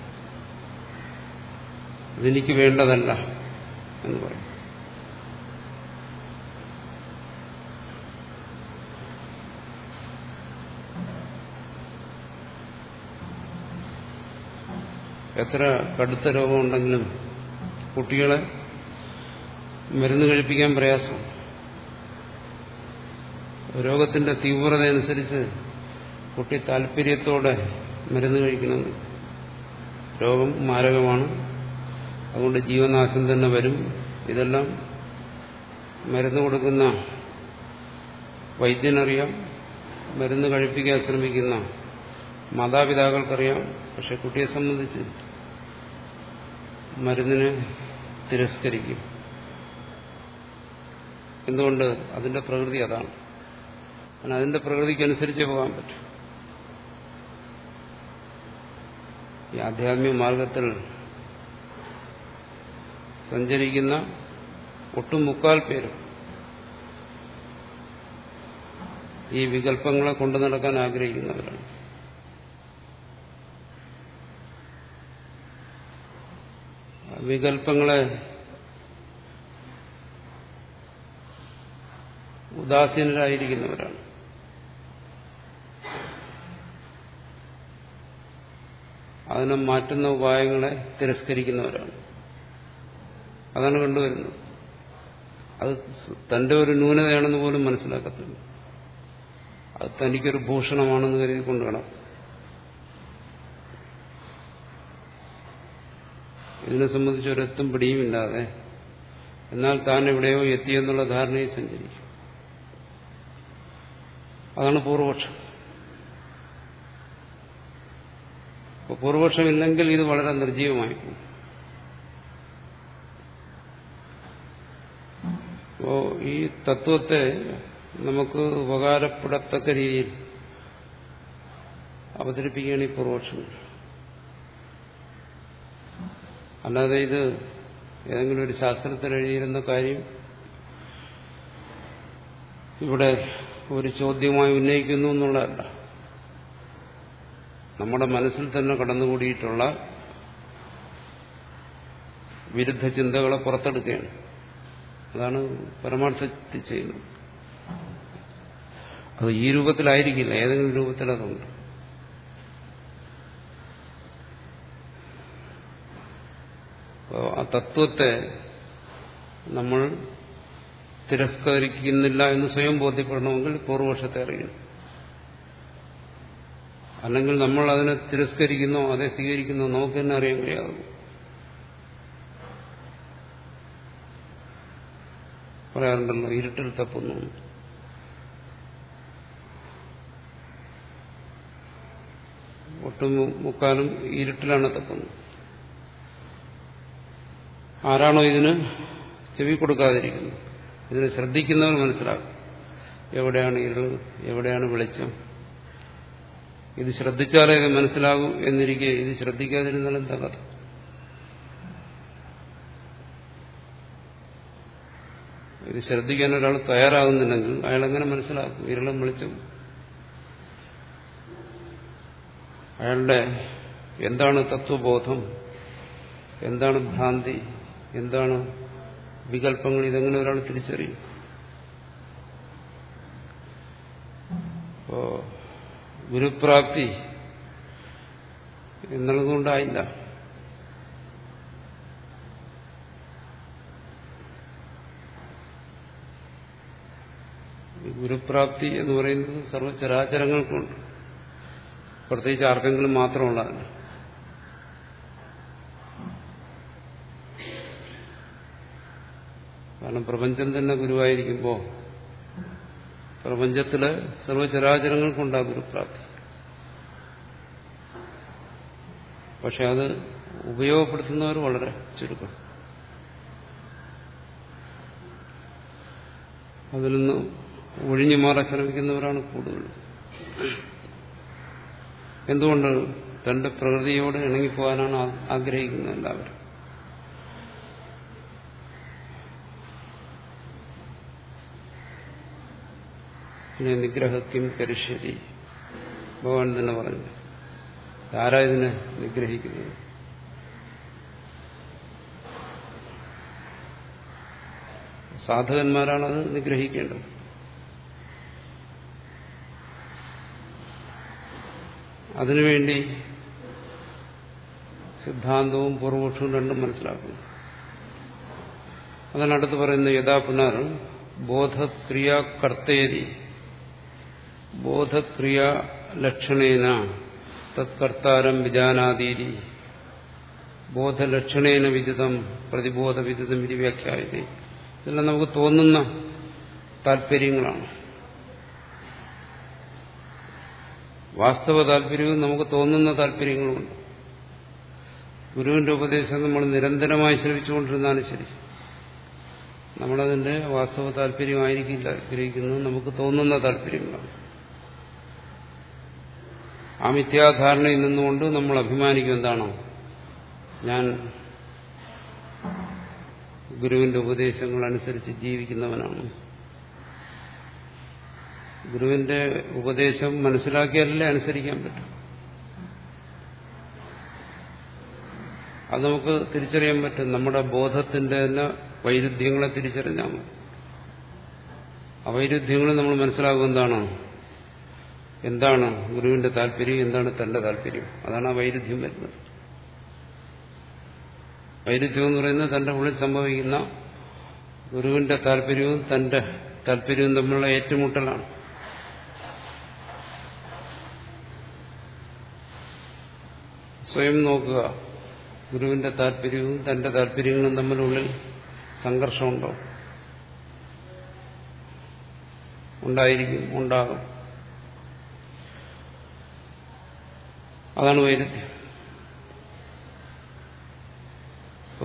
ഇതെനിക്ക് വേണ്ടതല്ല എന്ന് പറയും. എത്ര കടുത്ത രോഗമുണ്ടെങ്കിലും കുട്ടികളെ മരുന്ന് കഴിപ്പിക്കാൻ പ്രയാസം. രോഗത്തിന്റെ തീവ്രത അനുസരിച്ച് കുട്ടി താല്പര്യത്തോടെ മരുന്ന് കഴിക്കണം രോഗം മാരകമാണ്. അതുകൊണ്ട് ജീവനാശം തന്നെ വരും. ഇതെല്ലാം മരുന്ന് കൊടുക്കുന്ന വൈദ്യനറിയാം മരുന്ന് കഴിപ്പിക്കാൻ ശ്രമിക്കുന്ന മാതാപിതാക്കൾക്കറിയാം. പക്ഷെ കുട്ടിയെ സംബന്ധിച്ച് മരുന്നിനെ തിരസ്കരിക്കും. എന്തുകൊണ്ട്? അതിന്റെ പ്രകൃതി അതാണ്. അതിന്റെ പ്രകൃതിക്കനുസരിച്ചേ പോകാൻ പറ്റും. ഈ ആധ്യാത്മിക മാർഗത്തിൽ സഞ്ചരിക്കുന്ന ഒട്ടും മുക്കാൽ പേരും ഈ വികല്പങ്ങളെ കൊണ്ടു നടക്കാൻ ആഗ്രഹിക്കുന്നവരാണ്. വികല്പങ്ങളെ ഉദാസീനരായിരിക്കുന്നവരാണ്. അതിനെ മാറ്റുന്ന ഉപായങ്ങളെ തിരസ്കരിക്കുന്നവരാണ്. അതാണ് കണ്ടുവരുന്നത്. അത് തന്റെ ഒരു ന്യൂനതയാണെന്ന് പോലും മനസ്സിലാക്കത്തില്ല. അത് തനിക്കൊരു ഭൂഷണമാണെന്ന് കരുതി കൊണ്ട് കിടക്കും ഇതിനെ സംബന്ധിച്ച് ഒരെത്തും പിടിയുമില്ലാതെ എന്നാൽ താൻ എവിടെയോ എത്തിയെന്നുള്ള ധാരണയിൽ സഞ്ചരിക്കും. അതാണ് പൂർവപക്ഷം. ഇല്ലെങ്കിൽ ഇത് വളരെ നിർജീവമായി അപ്പോ ഈ തത്വത്തെ നമുക്ക് ഉപകാരപ്പെടത്തക്ക രീതിയിൽ അവതരിപ്പിക്കുകയാണ് ഈ പൂർവപക്ഷം. അല്ലാതെ ഇത് ഏതെങ്കിലും ഒരു ശാസ്ത്രത്തിൽ എഴുതിയിരുന്ന കാര്യം ഇവിടെ ഒരു ചോദ്യമായി ഉന്നയിക്കുന്നു എന്നുള്ളതല്ല. നമ്മുടെ മനസ്സിൽ തന്നെ കടന്നുകൂടിയിട്ടുള്ള വിരുദ്ധ ചിന്തകളെ പുറത്തെടുക്കുകയാണ്. അതാണ് പരമാർത്ഥത്തിൽ ചെയ്യുന്നത്. അത് ഈ രൂപത്തിലായിരിക്കില്ല ഏതെങ്കിലും രൂപത്തിൽ അതുണ്ട് ആ തത്വത്തെ നമ്മൾ തിരസ്കരിക്കുന്നില്ല എന്ന് സ്വയം ബോധ്യപ്പെടണമെങ്കിൽ പൂർവപക്ഷത്തെ അറിയണം. അല്ലെങ്കിൽ നമ്മൾ അതിനെ തിരസ്കരിക്കുന്നോ അതെ സ്വീകരിക്കുന്നോ നമുക്ക് തന്നെ അറിയാൻ കഴിയാകും പറയാറുണ്ടല്ലോ ഇരുട്ടിൽ തപ്പുന്നു. ഒട്ടും മുക്കാലും ഇരുട്ടിലാണ് തപ്പുന്നത്. ആരാണോ ഇതിന് ചെവി കൊടുക്കാതിരിക്കുന്നത്? ഇതിനെ ശ്രദ്ധിക്കുന്നവർ മനസ്സിലാക്കും. എവിടെയാണ് ഇരുൾ എവിടെയാണ് വെളിച്ചം? ഇത് ശ്രദ്ധിച്ചാലേ മനസ്സിലാകും എന്നിരിക്കെ ഇത് ശ്രദ്ധിക്കാതിരുന്നാലും എന്താ ഇത് ശ്രദ്ധിക്കാൻ ഒരാൾ തയ്യാറാകുന്നില്ലെങ്കിൽ അയാൾ എങ്ങനെ മനസ്സിലാക്കും? വിരളം വിളിച്ചും. അയാളുടെ എന്താണ് തത്വബോധം? എന്താണ് ഭ്രാന്തി? എന്താണ് വികല്പങ്ങൾ ഇതെങ്ങനെ ഒരാൾ തിരിച്ചറിയും? ഗുരുപ്രാപ്തി എന്നുള്ളതുകൊണ്ടായില്ല ഗുരുപ്രാപ്തി എന്ന് പറയുന്നത് സർവചരാചരങ്ങൾക്കുണ്ട് പ്രത്യേകിച്ച് ആർക്കെങ്കിലും മാത്രമുള്ളതല്ല കാരണം പ്രപഞ്ചം തന്നെ ഗുരുവായിരിക്കുമ്പോൾ പ്രപഞ്ചത്തിലെ സർവചരാചരങ്ങൾക്കുണ്ടാ ഗുരുപ്രാപ്തി. പക്ഷെ അത് ഉപയോഗപ്പെടുത്തുന്നവർ വളരെ ചുരുക്കം. അതിൽ നിന്ന് ഒഴിഞ്ഞു മാറാൻ ശ്രമിക്കുന്നവരാണ് കൂടുതൽ. എന്തുകൊണ്ട് തന്റെ പ്രകൃതിയോട് ഇണങ്ങിപ്പോകാനാണ് ആഗ്രഹിക്കുന്നത് എല്ലാവരും? പിന്നെ നിഗ്രഹക്കും കരിശ്ശേരി ഭഗവാൻ തന്നെ പറഞ്ഞു ആരാ ഇതിനെ നിഗ്രഹിക്കുന്നത്? സാധകന്മാരാണത് നിഗ്രഹിക്കേണ്ടത്. അതിനുവേണ്ടി സിദ്ധാന്തവും പൂർവപക്ഷവും രണ്ടും മനസ്സിലാക്കുന്നു. അതാണ് അടുത്ത് പറയുന്നത് യഥാ പുനർ ബോധക്രിയാകർത്തേരി ബോധക്രിയാലക്ഷണേന തത്കർത്താരം വിജാനാതീരി ബോധലക്ഷണേന വിദിതം പ്രതിബോധ വിദിതം വിധി വ്യാഖ്യായതേ. ഇതെല്ലാം നമുക്ക് തോന്നുന്ന താല്പര്യങ്ങളാണ്. വാസ്തവ താല്പര്യവും നമുക്ക് തോന്നുന്ന താല്പര്യങ്ങളുമുണ്ട്. ഗുരുവിന്റെ ഉപദേശം നമ്മൾ നിരന്തരമായി ശ്രമിച്ചുകൊണ്ടിരുന്നാലും ശരി. നമ്മളതിന്റെ വാസ്തവ താല്പര്യമായിരിക്കില്ല ഗ്രഹിക്കുന്നത് നമുക്ക് തോന്നുന്ന താല്പര്യങ്ങളാണ്. ആ മിഥ്യാധാരണയിൽ നിന്നുകൊണ്ട് നമ്മൾ അഭിമാനിക്കും എന്താണോ? ഞാൻ ഗുരുവിന്റെ ഉപദേശങ്ങൾ അനുസരിച്ച് ജീവിക്കുന്നവനാണ്. ഗുരുവിന്റെ ഉപദേശം മനസ്സിലാക്കിയാലല്ലേ അനുസരിക്കാൻ പറ്റും. അത് നമുക്ക് തിരിച്ചറിയാൻ പറ്റും. നമ്മുടെ ബോധത്തിന്റെ തന്നെ വൈരുദ്ധ്യങ്ങളെ തിരിച്ചറിഞ്ഞാൽ മതി. ആ വൈരുദ്ധ്യങ്ങൾ നമ്മൾ മനസ്സിലാകും എന്താണോ? എന്താണ് ഗുരുവിന്റെ താല്പര്യം? എന്താണ് തന്റെ താല്പര്യം? അതാണ് ആ വൈരുദ്ധ്യം വരുന്നത്. വൈരുദ്ധ്യം എന്ന് പറയുന്നത് തന്റെ ഉള്ളിൽ സംഭവിക്കുന്ന ഗുരുവിന്റെ താല്പര്യവും തന്റെ താല്പര്യവും തമ്മിലുള്ള ഏറ്റുമുട്ടലാണ്. സ്വയം നോക്കുക. ഗുരുവിന്റെ താല്പര്യവും തന്റെ താല്പര്യങ്ങളും തമ്മിലുള്ളിൽ സംഘർഷമുണ്ടോ? ഉണ്ടായിരിക്കും ഉണ്ടാകും. അതാണ് വൈരുദ്ധ്യം.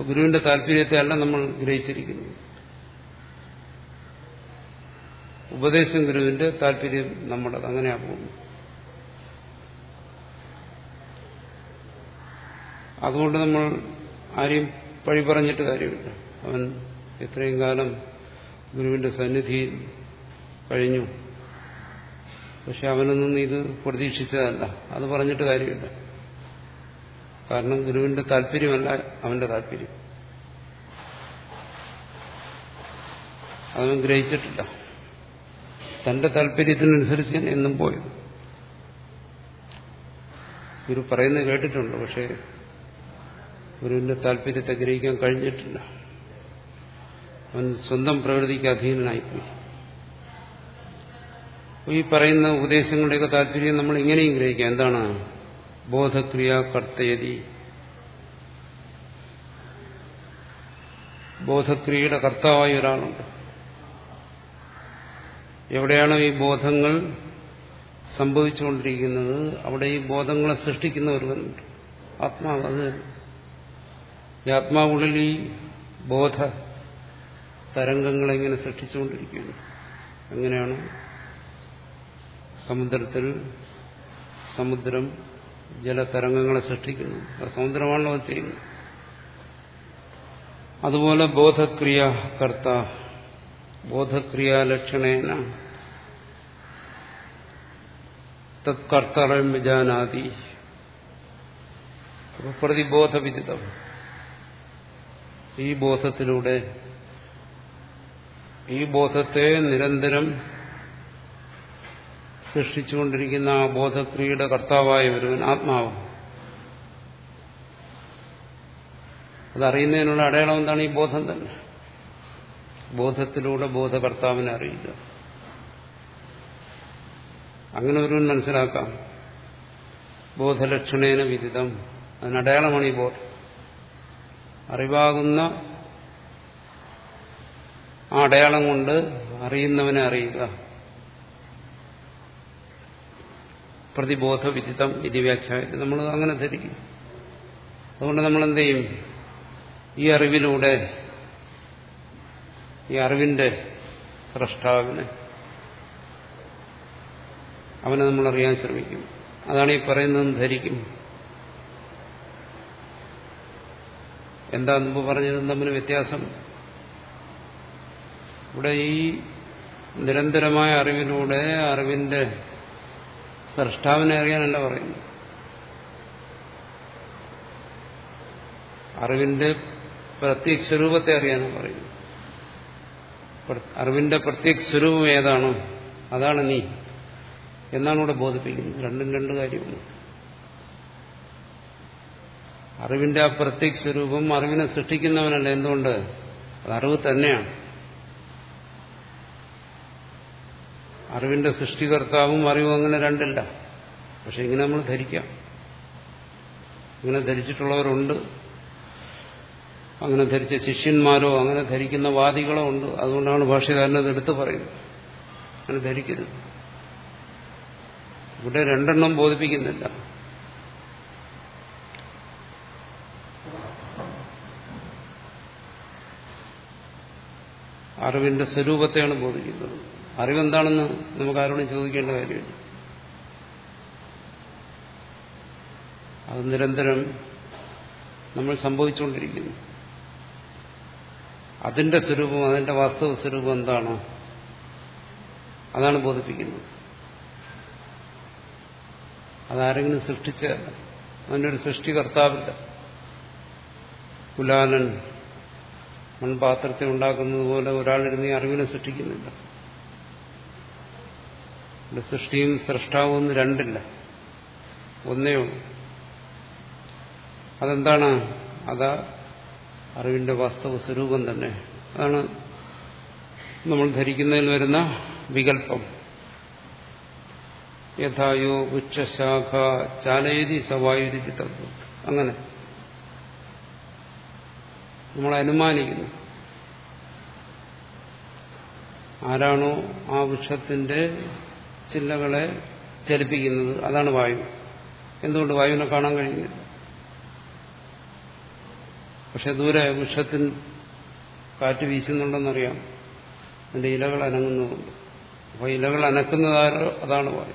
ഗുരുവിന്റെ താല്പര്യത്തെ അല്ല നമ്മൾ ഗ്രഹിച്ചിരിക്കുന്നത്. ഉപദേശം ഗുരുവിന്റെ താല്പര്യം നമ്മുടെ അങ്ങനെയാ പോകുന്നു അതുകൊണ്ട് നമ്മൾ ആരെയും പഴി പറഞ്ഞിട്ട് കാര്യമില്ല. അവൻ എത്രയും കാലം ഗുരുവിന്റെ സന്നിധി കഴിഞ്ഞു. പക്ഷെ അവനിൽ നിന്ന് ഇത് പ്രതീക്ഷിച്ചതല്ല. അത് പറഞ്ഞിട്ട് കാര്യമില്ല. കാരണം ഗുരുവിന്റെ താല്പര്യമല്ല അവന്റെ താല്പര്യം. അവൻ ഗ്രഹിച്ചിട്ടില്ല. തന്റെ താല്പര്യത്തിനനുസരിച്ച് എന്നും പോയത് ഗുരു പറയുന്നത് കേട്ടിട്ടുണ്ട് പക്ഷേ ഗുരുവിന്റെ താല്പര്യത്തെ ഗ്രഹിക്കാൻ കഴിഞ്ഞിട്ടില്ല. അവൻ സ്വന്തം പ്രകൃതിക്ക് അധീനനായിപ്പോയി. ഈ പറയുന്ന ഉപദേശങ്ങളുടെയൊക്കെ താല്പര്യം നമ്മൾ ഇങ്ങനെയും ഗ്രഹിക്കാം. എന്താണ്? ബോധക്രിയ കർത്തയതി. ബോധക്രിയയുടെ കർത്താവായ ഒരാളുണ്ട്. എവിടെയാണോ ഈ ബോധങ്ങൾ സംഭവിച്ചുകൊണ്ടിരിക്കുന്നത്? അവിടെ ഈ ബോധങ്ങളെ സൃഷ്ടിക്കുന്ന ഒരുവനുണ്ട്. ആത്മാവ് അത് ഈ ആത്മാവുള്ളിൽ ഈ ബോധ തരംഗങ്ങളെങ്ങനെ സൃഷ്ടിച്ചുകൊണ്ടിരിക്കുകയാണ്. അങ്ങനെയാണ് സമുദ്രത്തിൽ സമുദ്രം ജലതരംഗങ്ങളെ സൃഷ്ടിക്കുന്നു സമുദ്രമാണല്ലോ അത് ചെയ്യുന്നത്. അതുപോലെ ബോധക്രിയ കർത്ത ബോധക്രിയാലക്ഷണേന തത്കർത്തറം വിജാനാതി. പ്രതിബോധവിദിതം ഈ ബോധത്തിലൂടെ ഈ ബോധത്തെ നിരന്തരം സൃഷ്ടിച്ചുകൊണ്ടിരിക്കുന്ന ആ ബോധക്രിയയുടെ കർത്താവായ ഒരുവൻ ആത്മാവ്. അതറിയുന്നതിനുള്ള അടയാളം എന്താണ് ഈ ബോധം തന്നെ? ബോധത്തിലൂടെ ബോധകർത്താവിനെ അറിയില്ല അങ്ങനെ ഒരുവൻ മനസ്സിലാക്കാം. ബോധലക്ഷണേന വിദിതം. അതിനടയാളമാണ് ഈ ബോധം. അറിവാകുന്ന ആ അടയാളം കൊണ്ട് അറിയുന്നവനെ അറിയുക. പ്രതിബോധ ഇത് വ്യാഖ്യാനം. നമ്മൾ അങ്ങനെ ധരിക്കും. അതുകൊണ്ട് നമ്മൾ എന്ത് ചെയ്യും? ഈ അറിവിലൂടെ ഈ അറിവിന്റെ സ്രഷ്ടാവിനെ അവനെ നമ്മൾ അറിയാൻ ശ്രമിക്കും. അതാണ് ഈ പറയുന്നതെന്ന് ധരിക്കും. എന്താ മുമ്പ് പറഞ്ഞതും തമ്മിൽ വ്യത്യാസം? ഇവിടെ ഈ നിരന്തരമായ അറിവിലൂടെ അറിവിന്റെ സ്രഷ്ടാവിനെ അറിയാനല്ല പറയുന്നു അറിവിന്റെ പ്രത്യേക സ്വരൂപത്തെ അറിയാനാണ് പറയുന്നു അറിവിന്റെ പ്രത്യേക സ്വരൂപം ഏതാണോ അതാണ് നീ. എന്നാണ് ഇവിടെ ബോധിപ്പിക്കുന്നത്. രണ്ടും രണ്ട് കാര്യമാണ്. അറിവിന്റെ ആ പ്രത്യേക സ്വരൂപം അറിവിനെ സൃഷ്ടിക്കുന്നവനല്ല. എന്തുകൊണ്ട്? അത് അറിവ് തന്നെയാണ്. അറിവിന്റെ സൃഷ്ടികർത്താവും അറിവും അങ്ങനെ രണ്ടില്ല. പക്ഷെ ഇങ്ങനെ നമ്മൾ ധരിക്കാം. ഇങ്ങനെ ധരിച്ചിട്ടുള്ളവരുണ്ട്. അങ്ങനെ ധരിച്ച ശിഷ്യന്മാരോ അങ്ങനെ ധരിക്കുന്ന വാദികളോ ഉണ്ട്. അതുകൊണ്ടാണ് ഭാഷകാരനത് എടുത്തു പറയുന്നത്. അങ്ങനെ ധരിക്കരുത്. ഇവിടെ രണ്ടെണ്ണം ബോധിപ്പിക്കുന്നില്ല. അറിവിന്റെ സ്വരൂപത്തെയാണ് ബോധിക്കുന്നത്. അറിവെന്താണെന്ന് നമുക്ക് ആരോടും ചോദിക്കേണ്ട കാര്യമില്ല. അത് നിരന്തരം നമ്മൾ സംഭവിച്ചുകൊണ്ടിരിക്കുന്നു. അതിന്റെ സ്വരൂപം അതിന്റെ വാസ്തവ സ്വരൂപം എന്താണോ അതാണ് ബോധിപ്പിക്കുന്നത്. അതാരെങ്കിലും സൃഷ്ടിച്ച അതിനൊരു സൃഷ്ടികർത്താവില്ല. കുലാലൻ മൺപാത്രത്തെ ഉണ്ടാക്കുന്നത് പോലെ ഒരാളിരുന്ന് അറിവിനെ സൃഷ്ടിക്കുന്നില്ല. സൃഷ്ടിയും സൃഷ്ടാവും രണ്ടില്ല. ഒന്നേ ഉള്ളൂ. അതെന്താണ്? അതാ അറിവിന്റെ വാസ്തവ സ്വരൂപം തന്നെ. അതാണ് നമ്മൾ ധരിക്കുന്നതിൽ വരുന്ന വികല്പം യഥായോ ഉച്ചശാഖ ചാലയതി സവായുതി ചിത്രം അങ്ങനെ. നമ്മൾ അനുമാനിക്കുന്നു. ആരാണോ ആ വൃക്ഷത്തിന്റെ ചില്ലകളെ ചലിപ്പിക്കുന്നത്? അതാണ് വായു. എന്തുകൊണ്ട് വായുവിനെ കാണാൻ കഴിയുന്നില്ല പക്ഷെ ദൂരെ വൃക്ഷത്തിൽ കാറ്റ് വീശുന്നുണ്ടെന്നറിയാം. അതിന്റെ ഇലകൾ അനങ്ങുന്നതുകൊണ്ട് അപ്പോൾ ഇലകൾ അനക്കുന്നതാരോ അതാണ് വായു.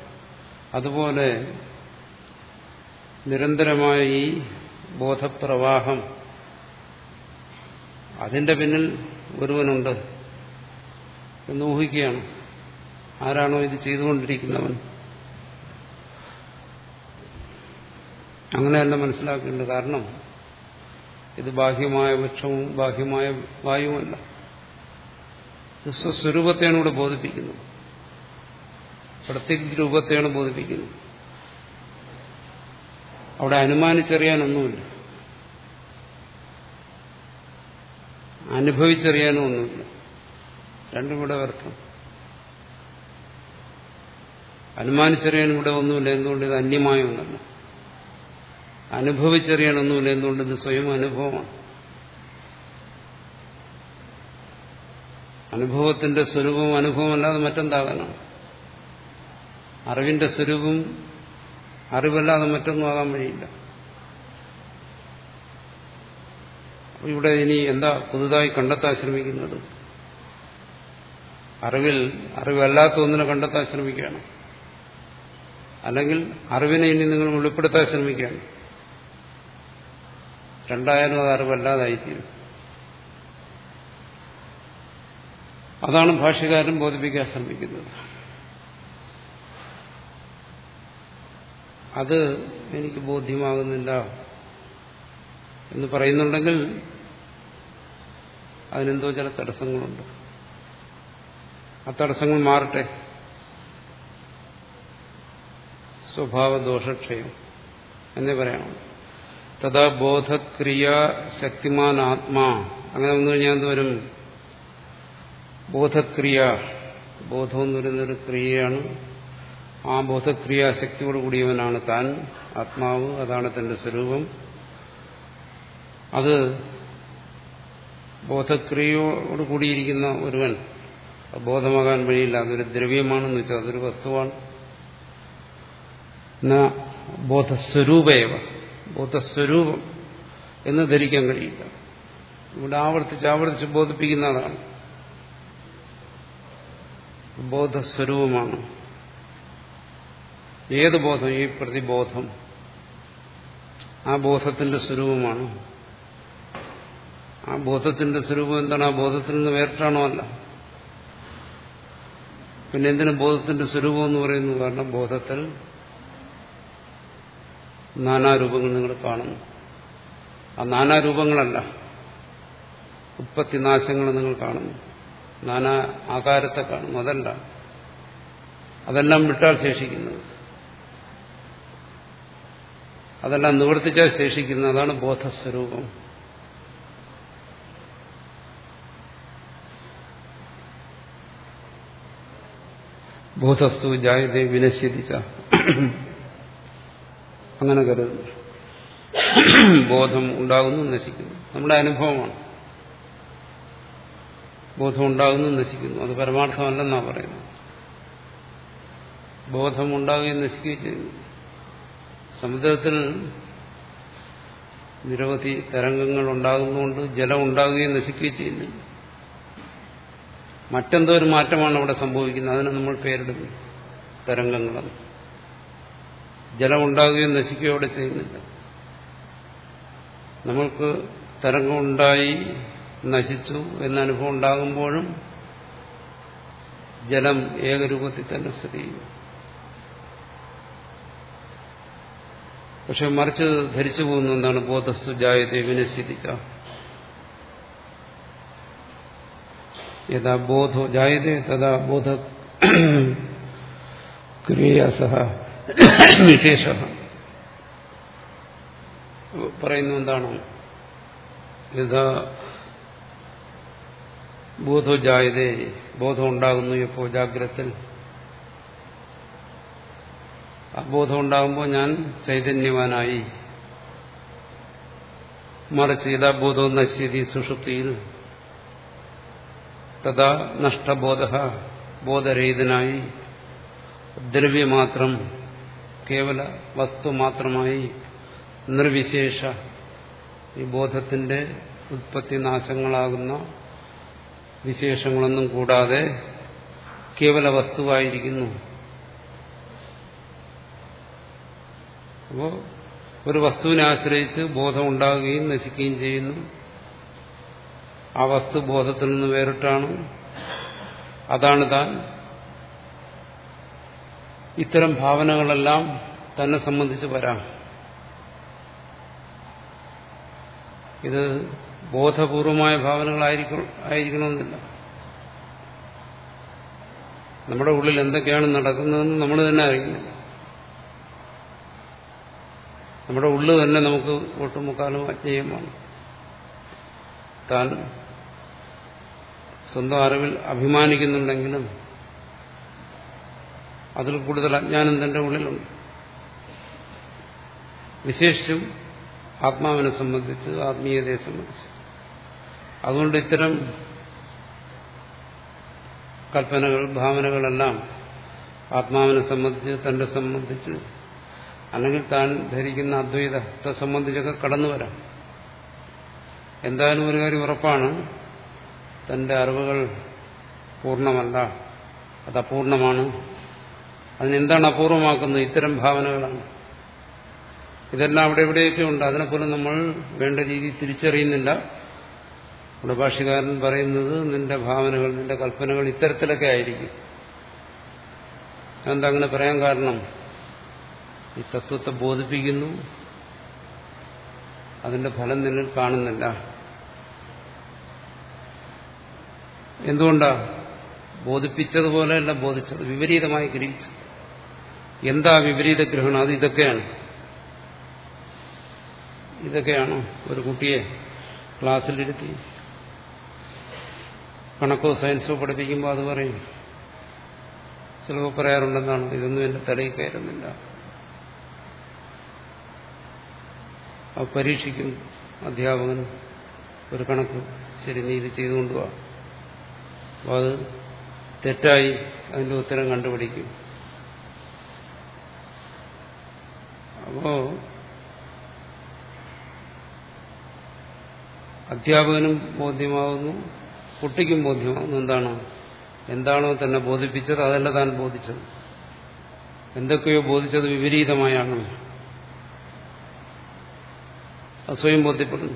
അതുപോലെ നിരന്തരമായ ഈ ബോധപ്രവാഹം അതിന്റെ പിന്നിൽ ഒരുവനുണ്ട്. എന്ന് ഊഹിക്കുകയാണ് ആരാണോ ഇത് ചെയ്തുകൊണ്ടിരിക്കുന്നവൻ. അങ്ങനെയല്ല മനസ്സിലാക്കേണ്ടത്. കാരണം ഇത് ബാഹ്യമായ വൃക്ഷവും ബാഹ്യമായ വായുവല്ല സ്വസ്വരൂപത്തെയാണ് ഇവിടെ ബോധിപ്പിക്കുന്നത്. പ്രത്യേക രൂപത്തെയാണ് ബോധിപ്പിക്കുന്നത്. അവിടെ അനുമാനിച്ചറിയാനൊന്നുമില്ല. അനുഭവിച്ചറിയാനും ഒന്നുമില്ല. രണ്ടും കൂടെ വ്യർത്ഥം അനുമാനിച്ചറിയാനും കൂടെ ഒന്നുമില്ല എന്തുകൊണ്ട് ഇത് അന്യമായ ഒന്നല്ല. അനുഭവിച്ചറിയാനൊന്നുമില്ല എന്തുകൊണ്ട് ഇത് സ്വയം അനുഭവമാണ്. അനുഭവത്തിന്റെ സ്വരൂപം അനുഭവമല്ലാതെ മറ്റെന്താകാനാണ്? അറിവിന്റെ സ്വരൂപം അറിവല്ലാതെ മറ്റൊന്നും ആകാൻ വഴിയില്ല. ഇവിടെ ഇനി എന്താ പുതുതായി കണ്ടെത്താൻ ശ്രമിക്കുന്നത്? അറിവിൽ അറിവല്ലാത്ത ഒന്നിനെ കണ്ടെത്താൻ ശ്രമിക്കുകയാണ്. അല്ലെങ്കിൽ അറിവിനെ ഇനി നിങ്ങൾ വെളിപ്പെടുത്താൻ ശ്രമിക്കുകയാണ്. രണ്ടായാലും അത് അറിവല്ലാതായിത്തീരും. അതാണ് ഭാഷ്യകാരൻ ബോധിപ്പിക്കാൻ ശ്രമിക്കുന്നത്. അത് എനിക്ക് ബോധ്യമാകുന്നില്ല. എന്ന് പറയുന്നുണ്ടെങ്കിൽ അതിനെന്തോ ചില തടസ്സങ്ങളുണ്ട്. ആ തടസ്സങ്ങൾ മാറട്ടെ. സ്വഭാവദോഷക്ഷയം. എന്നേ പറയണം തഥാ ബോധക്രിയ ശക്തിമാൻ ആത്മാ അങ്ങനെ വന്നു കഴിഞ്ഞാൽ എന്തോരും ബോധക്രിയ. ബോധം എന്ന് പറയുന്നൊരു ക്രിയയാണ്. ആ ബോധക്രിയാശക്തിയോടുകൂടിയവനാണ് താൻ ആത്മാവ്. അതാണ് തന്റെ സ്വരൂപം. അത് ബോധക്രിയയോട് കൂടിയിരിക്കുന്ന ഒരുവൻ. ബോധമാകാൻ വഴിയില്ല. അതൊരു ദ്രവ്യമാണെന്ന് വെച്ചാൽ അതൊരു വസ്തുവാണ്. ബോധസ്വരൂപയവ ബോധസ്വരൂപം എന്ന് ധരിക്കാൻ കഴിയില്ല. ഇവിടെ ആവർത്തിച്ച് ആവർത്തിച്ച് ബോധിപ്പിക്കുന്നതാണ് ബോധസ്വരൂപമാണ്. ഏത് ബോധം? ഈ പ്രതിബോധം. ആ ബോധത്തിന്റെ സ്വരൂപമാണ്. ആ ബോധത്തിന്റെ സ്വരൂപം എന്താണ്? ആ ബോധത്തിൽ നിന്ന് വേറിട്ടാണോ അല്ല? പിന്നെ എന്തിനു ബോധത്തിന്റെ സ്വരൂപം എന്ന് പറയുന്നു? കാരണം ബോധത്തിൽ നാനാരൂപങ്ങൾ നിങ്ങൾ കാണുന്നു. ആ നാനാരൂപങ്ങളല്ല. ഉത്പത്തിനാശങ്ങൾ നിങ്ങൾ കാണുന്നു. നാനാ ആകാരത്തെ കാണുന്നു. അതല്ല. അതെല്ലാം വിട്ടാൽ ശേഷിക്കുന്നത്. അതെല്ലാം നിവർത്തിച്ചാൽ ശേഷിക്കുന്നത്. അതാണ് ബോധസ്വരൂപം. ബോധസ്തു ജായതേ വിനശ്യതിച്ച അങ്ങനെ കരുതുന്നു. ബോധം ഉണ്ടാകുന്നു നശിക്കുന്നു. നമ്മുടെ അനുഭവമാണ്. ബോധം ഉണ്ടാകുന്നു നശിക്കുന്നു. അത് പരമാർത്ഥമല്ലെന്നാണ് പറയുന്നത്. ബോധം ഉണ്ടാകുകയും നശിക്കുകയും ചെയ്യുന്നു. സമുദ്രത്തിൽ നിരവധി തരംഗങ്ങൾ ഉണ്ടാകുന്നതുകൊണ്ട് ജലം ഉണ്ടാകുകയും നശിക്കുകയും ചെയ്യുന്നില്ല മറ്റെന്തോ ഒരു മാറ്റമാണ് അവിടെ സംഭവിക്കുന്നത്. അതിനെ നമ്മൾ പേരിടുന്നു. തരംഗങ്ങളെന്ന് ജലം ഉണ്ടാകുകയും നശിക്കുകയോ അവിടെ ചെയ്യുന്നില്ല. നമ്മൾക്ക് തരംഗമുണ്ടായി നശിച്ചു എന്ന അനുഭവം ഉണ്ടാകുമ്പോഴും ജലം ഏകരൂപത്തിൽ തന്നെ സ്ഥിതി ചെയ്യും. പക്ഷെ മറിച്ച് ധരിച്ചു പോകുന്ന എന്താണ് ബോധസ്തു ജായത്തെ വിനശ്യതിച്ച യഥാ ബോധോ ജായതേ തഥാ ബോധ ക്രിയ സഹ വിശേഷ പറയുന്നു എന്താണ്? യഥാ ബോധോ ജായതേ ബോധം ഉണ്ടാകുന്നു എപ്പോ ജാഗ്രത്തിൽ। അബോധം ബോധം ഉണ്ടാകുമ്പോൾ ഞാൻ ചൈതന്യവാനായി। മറിച്ച് ബോധവും നശ്യതി സുഷുപ്തിയിൽ। തഥാ നഷ്ടബോധ. ബോധരഹിതനായി ദ്രവ്യമാത്രം കേവല വസ്തു മാത്രമായി നിർവിശേഷ ഈ ബോധത്തിന്റെ ഉത്പത്തി നാശങ്ങളാകുന്ന വിശേഷങ്ങളൊന്നും കൂടാതെ കേവല വസ്തുവായിരിക്കുന്നു. അപ്പോൾ ഒരു വസ്തുവിനെ ആശ്രയിച്ച് ബോധം ഉണ്ടാകുകയും നശിക്കുകയും ചെയ്യുന്നു. ആ വസ്തുബോധത്തിൽ നിന്ന് വേറിട്ടാണ്. അതാണ് താൻ. ഇത്തരം ഭാവനകളെല്ലാം തന്നെ സംബന്ധിച്ച് വരാം. ഇത് ബോധപൂർവമായ ഭാവനകളായിരിക്കണമെന്നില്ല നമ്മുടെ ഉള്ളിൽ എന്തൊക്കെയാണ് നടക്കുന്നതെന്ന് നമ്മൾ തന്നെ അറിയുന്നില്ല നമ്മുടെ ഉള്ളു തന്നെ നമുക്ക് ഒട്ടുമുക്കാലും അജ്ഞേയമാണ് താൻ സ്വന്തം അറിവിൽ അഭിമാനിക്കുന്നുണ്ടെങ്കിലും അതിൽ കൂടുതൽ അജ്ഞാനം തന്റെ ഉള്ളിലുണ്ട്. വിശേഷിച്ചും ആത്മാവിനെ സംബന്ധിച്ച് ആത്മീയതയെ സംബന്ധിച്ച്. അതുകൊണ്ട് ഇത്തരം കൽപ്പനകൾ ഭാവനകളെല്ലാം ആത്മാവിനെ സംബന്ധിച്ച് തന്റെ സംബന്ധിച്ച് അല്ലെങ്കിൽ താൻ ധരിക്കുന്ന അദ്വൈതത്തെ സംബന്ധിച്ചൊക്കെ കടന്നു വരാം എന്തായാലും ഒരു കാര്യം ഉറപ്പാണ്. തന്റെ അറിവുകൾ പൂർണമല്ല. അത് അപൂർണമാണ്. അതിനെന്താണ് അപൂർവമാക്കുന്നത്? ഇത്തരം ഭാവനകളാണ്. ഇതെല്ലാം അവിടെ എവിടെയൊക്കെ ഉണ്ട്? അതിനെപ്പോലും നമ്മൾ വേണ്ട രീതിയിൽ തിരിച്ചറിയുന്നില്ല. നമ്മുടെ ഭാഷകാരൻ പറയുന്നത് നിന്റെ ഭാവനകൾ നിന്റെ കൽപ്പനകൾ ഇത്തരത്തിലൊക്കെ ആയിരിക്കും. എന്താ അങ്ങനെ പറയാൻ കാരണം? ഈ തത്വത്തെ ബോധിപ്പിക്കുന്നു. അതിന്റെ ഫലം നിന്നിൽ കാണുന്നില്ല. എന്തുകൊണ്ടാ? ബോധിപ്പിച്ചതുപോലെയല്ല ബോധിച്ചത്. വിപരീതമായി ഗ്രഹിച്ചു. എന്താ വിപരീത ഗ്രഹണം? അത് ഇതൊക്കെയാണ്. ഇതൊക്കെയാണ് ഒരു കുട്ടിയെ ക്ലാസ്സിലിരുത്തി കണക്കോ സയൻസോ പഠിപ്പിക്കുമ്പോൾ അത് പറയും. ചിലപ്പോൾ പറയാറുണ്ടെന്നാണ്. ഇതൊന്നും എന്റെ തലയിൽ കയറുന്നില്ല. പരീക്ഷിക്കും അധ്യാപകൻ ഒരു കണക്ക് ശരി നീ ഇത് അപ്പോൾ അത് തെറ്റായി അതിന്റെ ഉത്തരം കണ്ടുപിടിക്കും. അപ്പോ അധ്യാപകനും ബോധ്യമാകുന്നു കുട്ടിക്കും ബോധ്യമാകുന്നു എന്താണോ? എന്താണോ തന്നെ ബോധിപ്പിച്ചത് അതല്ല താൻ ബോധിച്ചത്. എന്തൊക്കെയോ ബോധിച്ചത് വിപരീതമായാണ്. അത് സ്വയം ബോധ്യപ്പെടുന്നു.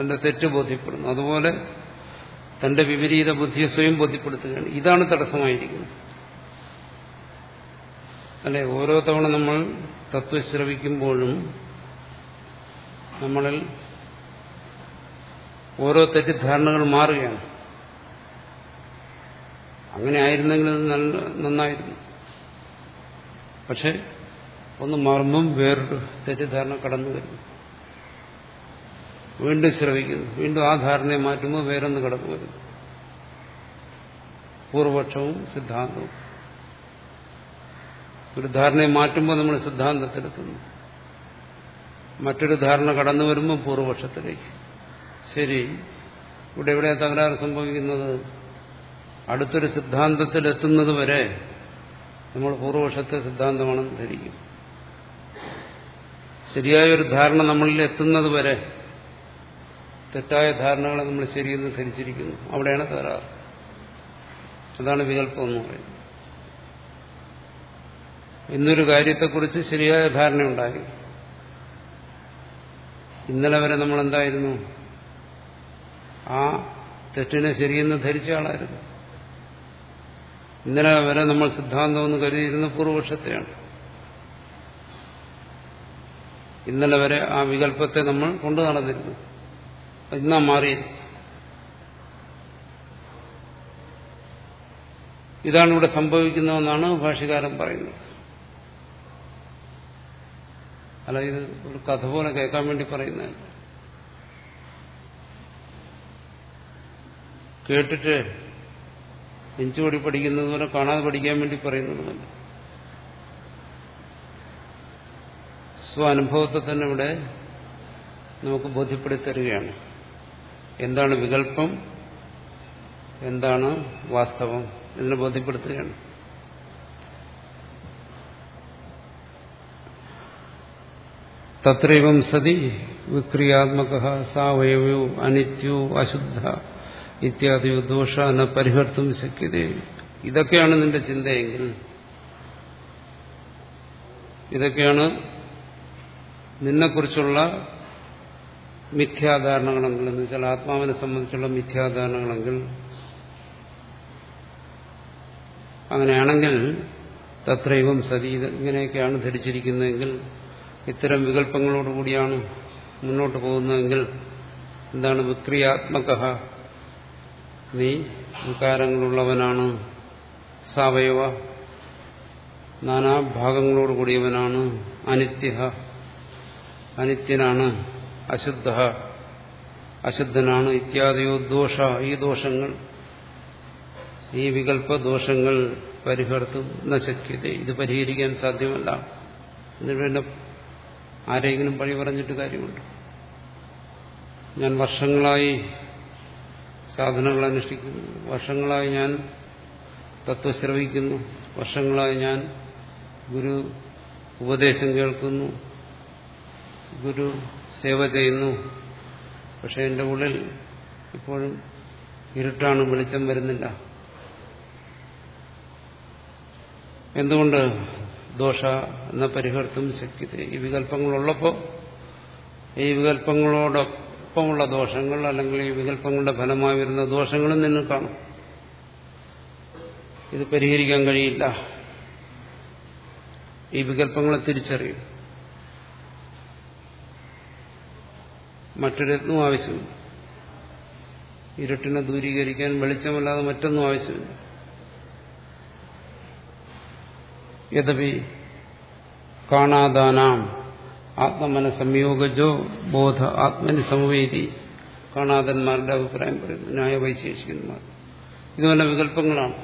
തന്റെ തെറ്റ് ബോധ്യപ്പെടുന്നു. അതുപോലെ തന്റെ വിപരീത ബുദ്ധിയെ സ്വയം ബോധ്യപ്പെടുത്തുകയാണ്. ഇതാണ് തടസ്സമായിരിക്കുന്നത്. അല്ലെ? ഓരോ തവണ നമ്മൾ തത്വശ്രവിക്കുമ്പോഴും നമ്മളിൽ ഓരോ തെറ്റിദ്ധാരണകൾ മാറുകയാണ്. അങ്ങനെ ആയിരുന്നെങ്കിൽ നന്നായിരുന്നു. പക്ഷെ ഒന്ന് മാറുമ്പം വേറൊരു തെറ്റിദ്ധാരണ കടന്നു വരുന്നു വീണ്ടും ശ്രവിക്കുന്നു. വീണ്ടും ആ ധാരണയെ മാറ്റുമ്പോൾ വേറൊന്ന് കടന്നു വരുന്നു പൂർവപക്ഷവും സിദ്ധാന്തവും. ഒരു ധാരണയെ മാറ്റുമ്പോൾ നമ്മൾ സിദ്ധാന്തത്തിലെത്തുന്നു. മറ്റൊരു ധാരണ കടന്നു വരുമ്പോൾ പൂർവപക്ഷത്തിലേക്ക്. ശരി. ഇവിടെ എവിടെ തകരാറ് സംഭവിക്കുന്നത്? അടുത്തൊരു സിദ്ധാന്തത്തിലെത്തുന്നത് വരെ നമ്മൾ പൂർവപക്ഷത്തെ സിദ്ധാന്തമാണെന്ന് ധരിക്കും. ശരിയായ ഒരു ധാരണ നമ്മളിൽ എത്തുന്നത് വരെ തെറ്റായ ധാരണകളെ നമ്മൾ ശരിയെന്ന് ധരിച്ചിരിക്കുന്നു. അവിടെയാണ് തകരാറ് അതാണ് വികല്പം എന്ന് പറയുന്നത്. ഇന്നൊരു കാര്യത്തെക്കുറിച്ച് ശരിയായ ധാരണയുണ്ടായി. ഇന്നലെ വരെ നമ്മൾ എന്തായിരുന്നു ആ തെറ്റിനെ ശരിയെന്ന് ധരിച്ച ആളായിരുന്നു. ഇന്നലെ വരെ നമ്മൾ സിദ്ധാന്തമെന്ന് കരുതിയിരുന്ന പൂർവപക്ഷത്തെയാണ്. ഇന്നലെ വരെ ആ വികല്പത്തെ നമ്മൾ കൊണ്ടു നടന്നിരുന്നു. ഇന്നാ മാറി? ഇതാണ് ഇവിടെ സംഭവിക്കുന്നതെന്നാണ് ഭാഷകാരൻ പറയുന്നത്. അല്ല ഇത് ഒരു കഥ പോലെ കേൾക്കാൻ വേണ്ടി പറയുന്നതല്ല കേട്ടിട്ട് എഞ്ചുപടി പഠിക്കുന്നത് പോലെ കാണാതെ പഠിക്കാൻ വേണ്ടി പറയുന്നതുമല്ല. സ്വാനുഭവത്തെ തന്നെ ഇവിടെ നമുക്ക് ബോധ്യപ്പെടുത്തരുകയാണ് എന്താണ് വികല്പം എന്താണ് വാസ്തവം? ഇതിനെ ബോധ്യപ്പെടുത്തുകയാണ്. തത്രൈവം സതി വിക്രിയാത്മക സാവയവോ അനിത്യോ അശുദ്ധ ഇത്യാദിയോ ദോഷ എന്ന പരിഹർത്തും ശക്യത. ഇതൊക്കെയാണ് നിന്റെ ചിന്തയെങ്കിൽ. ഇതൊക്കെയാണ് നിന്നെക്കുറിച്ചുള്ള മിഥ്യാധാരണകളെങ്കിൽ എന്ന് വെച്ചാൽ ആത്മാവിനെ സംബന്ധിച്ചുള്ള മിഥ്യാധാരണകളെങ്കിൽ അങ്ങനെയാണെങ്കിൽ തത്രയും സതി ഇങ്ങനെയൊക്കെയാണ് ധരിച്ചിരിക്കുന്നതെങ്കിൽ ഇത്തരം വികല്പങ്ങളോടുകൂടിയാണ് മുന്നോട്ട് പോകുന്നതെങ്കിൽ എന്താണ് വിക്രിയാത്മക നീ വികാരങ്ങളുള്ളവനാണ് സാവയവ. നാനാഭാഗങ്ങളോട് കൂടിയവനാണ് അനിത്യ അനിത്യനാണ്. അശുദ്ധ അശുദ്ധനാണ് ഇത്യാദിയോ ദോഷ ഈ ദോഷങ്ങൾ ഈ വികല്പ ദോഷങ്ങൾ പരിഹർത്തും നശക്യത ഇത് പരിഹരിക്കാൻ സാധ്യമല്ല. എന്നിട്ട് ആരെങ്കിലും പഴി പറഞ്ഞിട്ട് കാര്യമുണ്ട്. ഞാൻ വർഷങ്ങളായി സാധനങ്ങൾ അനുഷ്ഠിക്കുന്നു വർഷങ്ങളായി ഞാൻ തത്വശ്രവിക്കുന്നു. വർഷങ്ങളായി ഞാൻ ഗുരു ഉപദേശം കേൾക്കുന്നു. ഗുരു സേവ ചെയ്യുന്നു. പക്ഷെ എന്റെ ഉള്ളിൽ ഇപ്പോഴും ഇരുട്ടാണ് വെളിച്ചം വരുന്നില്ല. എന്തുകൊണ്ട് ദോഷ എന്ന പരിഹർത്തും ശക്തി? ഈ വികല്പങ്ങളുള്ളപ്പോൾ ഈ വികല്പങ്ങളോടൊപ്പമുള്ള ദോഷങ്ങൾ അല്ലെങ്കിൽ ഈ വികല്പങ്ങളുടെ ഫലമായി വരുന്ന ദോഷങ്ങളും നിന്ന് കാണും. ഇത് പരിഹരിക്കാൻ കഴിയില്ല. ഈ വികല്പങ്ങളെ തിരിച്ചറിയും. മറ്റൊരത്നം ആവശ്യമില്ല. ഇരുട്ടിനെ ദൂരീകരിക്കാൻ വെളിച്ചമല്ലാതെ മറ്റൊന്നും ആവശ്യമില്ല. യഥപി കാണാതാനാം ആത്മമന സംയോഗജോ ബോധ ആത്മനി സമവേദി. കാണാതന്മാരുടെ അഭിപ്രായം പറയുന്നു. ന്യായവൈശേഷിക്കുന്നവർ ഇതുപോലെ വികല്പങ്ങളാണ്.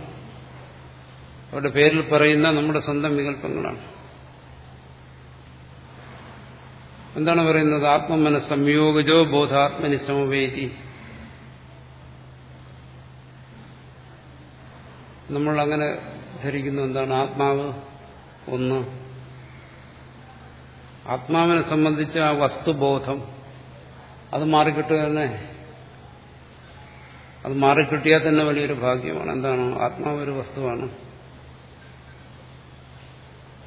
അവരുടെ പേരിൽ പറയുന്ന നമ്മുടെ സ്വന്തം വികല്പങ്ങളാണ്. എന്താണ് പറയുന്നത്? ആത്മമന സംയോഗജോ ബോധാത്മനി സമവേദി നമ്മൾ അങ്ങനെ ധരിക്കുന്നു എന്താണ്? ആത്മാവ് ഒന്ന്. ആത്മാവിനെ സംബന്ധിച്ച ആ വസ്തുബോധം അത് മാറിക്കിട്ടുക തന്നെ. അത് മാറിക്കിട്ടിയാൽ തന്നെ വലിയൊരു ഭാഗ്യമാണ്. എന്താണ്? ആത്മാവ് ഒരു വസ്തുവാണ്.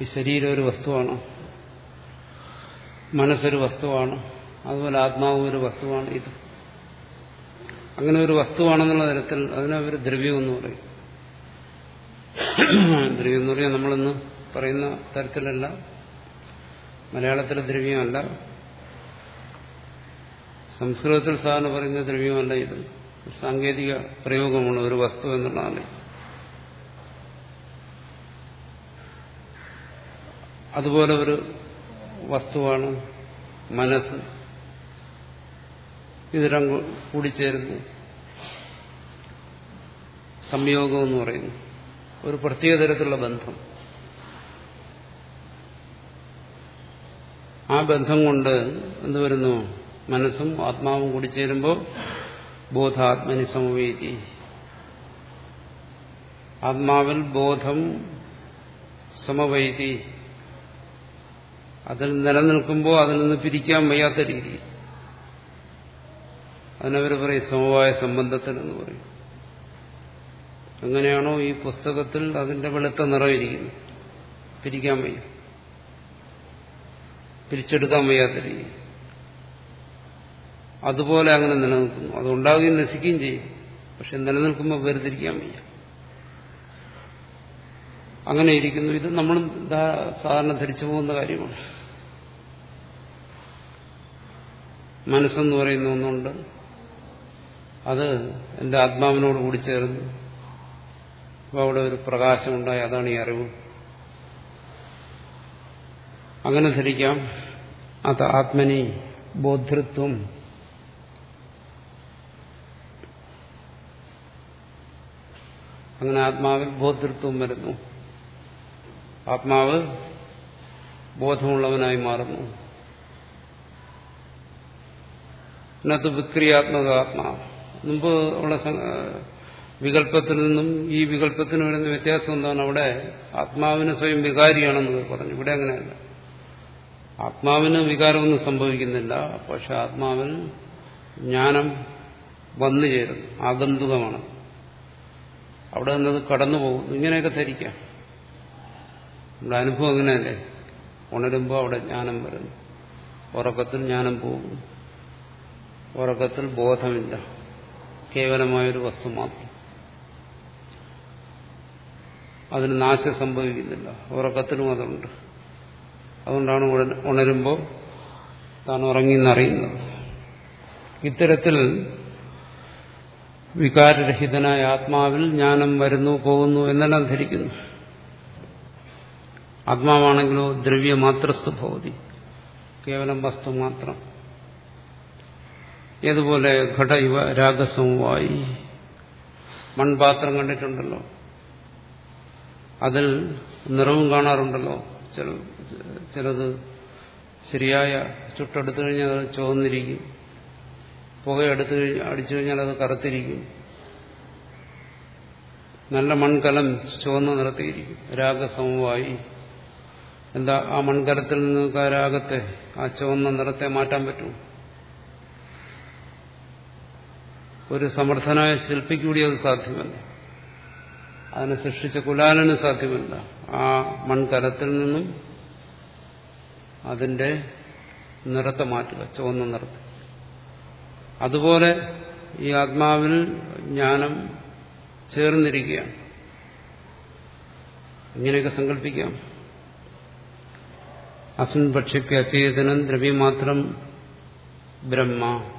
ഈ ശരീരം ഒരു വസ്തുവാണ്. മനസ്സൊരു വസ്തുവാണ് അതുപോലെ ആത്മാവ് ഒരു വസ്തുവാണ് ഇത്. അങ്ങനെ ഒരു വസ്തുവാണെന്നുള്ള തരത്തിൽ അതിനവർ ദ്രവ്യം എന്ന് പറയും. ദ്രവ്യം എന്ന് പറയാൻ നമ്മളിന്ന് പറയുന്ന തരത്തിലല്ല മലയാളത്തിലെ ദ്രവ്യമല്ല സംസ്കൃതത്തിൽ സാധാരണ പറയുന്ന ദ്രവ്യമല്ല ഇത്. സാങ്കേതിക പ്രയോഗമാണ് ഒരു വസ്തു എന്നുള്ളതാണ്. അതുപോലെ ഒരു വസ്തുവാണ് മനസ്സ്. ഇതിരം കൂടിച്ചേരുന്നു. സംയോഗം എന്ന് പറയുന്നു. ഒരു പ്രത്യേക തരത്തിലുള്ള ബന്ധം. ആ ബന്ധം കൊണ്ട് എന്ത് വരുന്നു? മനസ്സും ആത്മാവും കൂടി ചേരുമ്പോൾ ബോധാത്മനി സമവേദി. ആത്മാവിൽ ബോധം സമവൈതി അതിൽ നിലനിൽക്കുമ്പോൾ അതിൽ നിന്ന് പിരിക്കാൻ വയ്യാത്ത രീതി. അതിനവർ പറയും സമവായ സംബന്ധത്തിൽ എന്ന് പറയും. അങ്ങനെയാണോ ഈ പുസ്തകത്തിൽ അതിന്റെ വെളുത്ത നിറവിരിക്കുന്നു പിരിക്കാൻ വയ്യ. പിരിച്ചെടുക്കാൻ വയ്യാത്ത രീതി. അതുപോലെ അങ്ങനെ നിലനിൽക്കുന്നു. അതുണ്ടാവുകയും നശിക്കുകയും ചെയ്യും. പക്ഷെ നിലനിൽക്കുമ്പോൾ വേർതിരിക്കാൻ വയ്യ. അങ്ങനെ ഇരിക്കുന്നു. ഇത് നമ്മൾ സാധാരണ ധരിച്ചു പോകുന്ന കാര്യമാണ്. മനസ്സെന്ന് പറയുന്ന ഒന്നുണ്ട്. അത് എന്റെ ആത്മാവിനോട് കൂടി ചേർന്ന് അപ്പോൾ അവിടെ ഒരു പ്രകാശമുണ്ടായി. അതാണ് ഈ അറിവ്. അങ്ങനെ ധരിക്കാം. അത് ആത്മനി ബോധൃത്വം അങ്ങനെ ആത്മാവിൽ ബോധൃത്വം വരുന്നു. ആത്മാവ് ബോധമുള്ളവനായി മാറുന്നു. ഇതിനകത്ത് വിക്രിയാത്മക ആത്മാവ്. മുമ്പ് ഉള്ള വികല്പത്തിൽ നിന്നും ഈ വികല്പത്തിന് വരുന്ന വ്യത്യാസം എന്താണ്? അവിടെ ആത്മാവിന് സ്വയം വികാരിയാണെന്ന് പറഞ്ഞു. ഇവിടെ അങ്ങനെയല്ല. ആത്മാവിന് വികാരമൊന്നും സംഭവിക്കുന്നില്ല. പക്ഷെ ആത്മാവിൽ ജ്ഞാനം വന്നു ചേരുന്നു. ആഗന്തുകമാണ് അവിടെ നിന്നത് കടന്നു പോകുന്നു. ഇങ്ങനെയൊക്കെ ധരിക്കാം. നമ്മുടെ അനുഭവം അങ്ങനെയല്ലേ? ഉണരുമ്പോൾ അവിടെ ജ്ഞാനം വരുന്നു. ഉറക്കത്തിൽ ജ്ഞാനം പോകുന്നു. ഉറക്കത്തിൽ ബോധമില്ല. കേവലമായൊരു വസ്തു മാത്രം. അതിന് നാശം സംഭവിക്കുന്നില്ല. ഉറക്കത്തിനും അതുണ്ട്. അതുകൊണ്ടാണ് ഉണരുമ്പോൾ താൻ ഉറങ്ങിയെന്നറിയുന്നത് ഇത്തരത്തിൽ വികാരരഹിതനായ ആത്മാവിൽ ജ്ഞാനം വരുന്നു പോകുന്നു എന്നെല്ലാം ധരിക്കുന്നു. ആത്മാവാണെങ്കിലോ ദ്രവ്യമാത്രസ്തു ഭവതി. കേവലം വസ്തു മാത്രം. ഏതുപോലെ ഘട ഇവ രാഗസവുമായി മൺപാത്രം കണ്ടിട്ടുണ്ടല്ലോ. അതിൽ നിറവും കാണാറുണ്ടല്ലോ. ചില ചിലത് ശരിയായ ചുട്ടെടുത്തു കഴിഞ്ഞാൽ അത് ചുവന്നിരിക്കും. പുക എടുത്തു കഴിഞ്ഞ് അടിച്ചു കഴിഞ്ഞാൽ അത് കറുത്തിരിക്കും. നല്ല മൺകലം ചുവന്ന നിറത്തിയിരിക്കും. രാഗസമുവായി എന്താ ആ മൺകലത്തിൽ നിന്ന് ആ രാഗത്തെ ആ ചുവന്ന നിറത്തെ മാറ്റാൻ പറ്റും ഒരു സമർത്ഥനായ ശില്പിക്ക് കൂടി അത് സാധ്യമല്ല. അതിനെ സൃഷ്ടിച്ച കുലാലന് സാധ്യമല്ല. ആ മൺകലത്തിൽ നിന്നും അതിന്റെ നിറത്തെ മാറ്റുക ചുവന്ന നിറത്തെ അതുപോലെ ഈ ആത്മാവിൽ ജ്ഞാനം ചേർന്നിരിക്കുകയാണ്. ഇങ്ങനെയൊക്കെ സങ്കല്പിക്കാം. അസുൻ ഭക്ഷ്യക്ക് അചേതനം ദ്രവ്യമാത്രം ബ്രഹ്മ.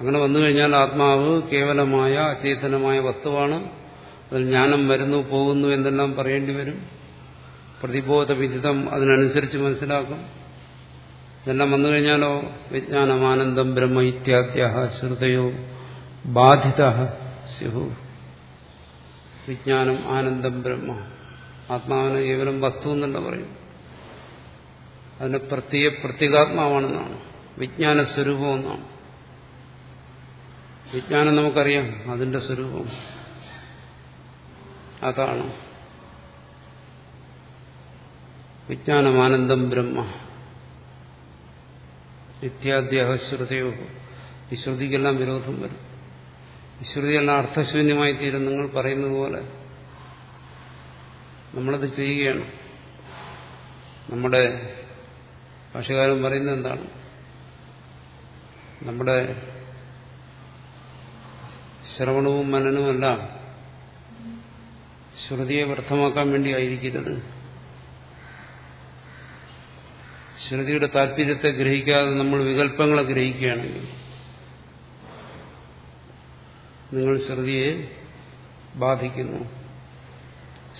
അങ്ങനെ വന്നു കഴിഞ്ഞാൽ ആത്മാവ് കേവലമായ അചേതനമായ വസ്തുവാണ്. അതിൽ ജ്ഞാനം വരുന്നു പോകുന്നു എന്നെല്ലാം പറയേണ്ടി വരും. പ്രതിബോധ വിദിതം അതിനനുസരിച്ച് മനസ്സിലാക്കും. ഇതെല്ലാം വന്നു കഴിഞ്ഞാലോ? വിജ്ഞാനമാനന്ദം ബ്രഹ്മ ഇത്യാദ്യഹ ശ്രുതയോ ബാധിത സ്യു വിജ്ഞാനം ആനന്ദം ബ്രഹ്മ. ആത്മാവിന് കേവലം വസ്തു എന്നല്ല പറയും അതിന് പ്രത്യേക പ്രത്യേകാത്മാവാണെന്നാണ്. വിജ്ഞാന സ്വരൂപം എന്നാണ്. വിജ്ഞാനം നമുക്കറിയാം. അതിന്റെ സ്വരൂപം. അതാണ്. വിജ്ഞാനമാനന്ദം ബ്രഹ്മ. നിത്യാദ്യഹ ശ്രുതയോ. ഈ ശ്രുതിക്കെല്ലാം വിരോധം വരും. ഈ ശ്രുതിയെല്ലാം അർത്ഥശൂന്യമായി തീരും. നിങ്ങൾ പറയുന്നത് പോലെ. നമ്മളത് ചെയ്യുകയാണ്. നമ്മുടെ ഭാഷകാരൻ പറയുന്നത് എന്താണ്? നമ്മുടെ ശ്രവണവും മനനവുമെല്ലാം ശ്രുതിയെ വ്യർത്ഥമാക്കാൻ വേണ്ടി ആയിരിക്കരുത് ശ്രുതിയുടെ താല്പര്യത്തെ ഗ്രഹിക്കാതെ നമ്മൾ വികല്പങ്ങളെ ഗ്രഹിക്കുകയാണെങ്കിൽ നിങ്ങൾ ശ്രുതിയെ ബാധിക്കുന്നു.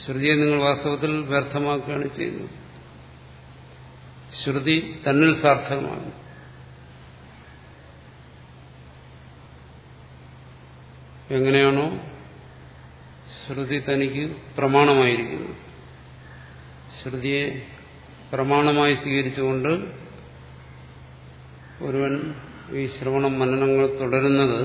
ശ്രുതിയെ നിങ്ങൾ വാസ്തവത്തിൽ വ്യർത്ഥമാക്കുകയാണ് ചെയ്യുന്നത്. ശ്രുതി തന്നിൽ സാർത്ഥകമാണ്. എങ്ങനെയാണോ ശ്രുതി തനിക്ക് പ്രമാണമായിരിക്കുന്നത് ശ്രുതിയെ പ്രമാണമായി സ്വീകരിച്ചുകൊണ്ട് ഒരുവൻ ഈ ശ്രവണം മനനങ്ങൾ തുടരുന്നത്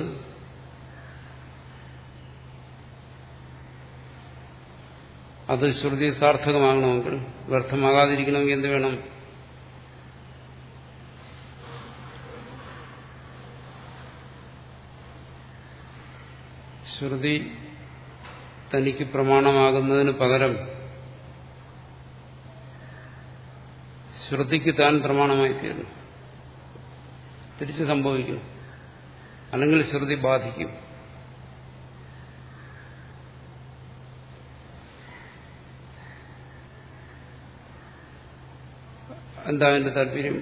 അത് ശ്രുതി സാർത്ഥകമാകണമെങ്കിൽ വ്യർത്ഥമാകാതിരിക്കണമെങ്കിൽ എന്ത് വേണം? ശ്രുതി തനിക്ക് പ്രമാണമാകുന്നതിന് പകരം ശ്രുതിക്ക് താൻ പ്രമാണമായി തീരുന്നു തിരിച്ച് സംഭവിക്കും. അല്ലെങ്കിൽ ശ്രുതി ബാധിക്കും. എന്താ അതിന്റെ താല്പര്യം?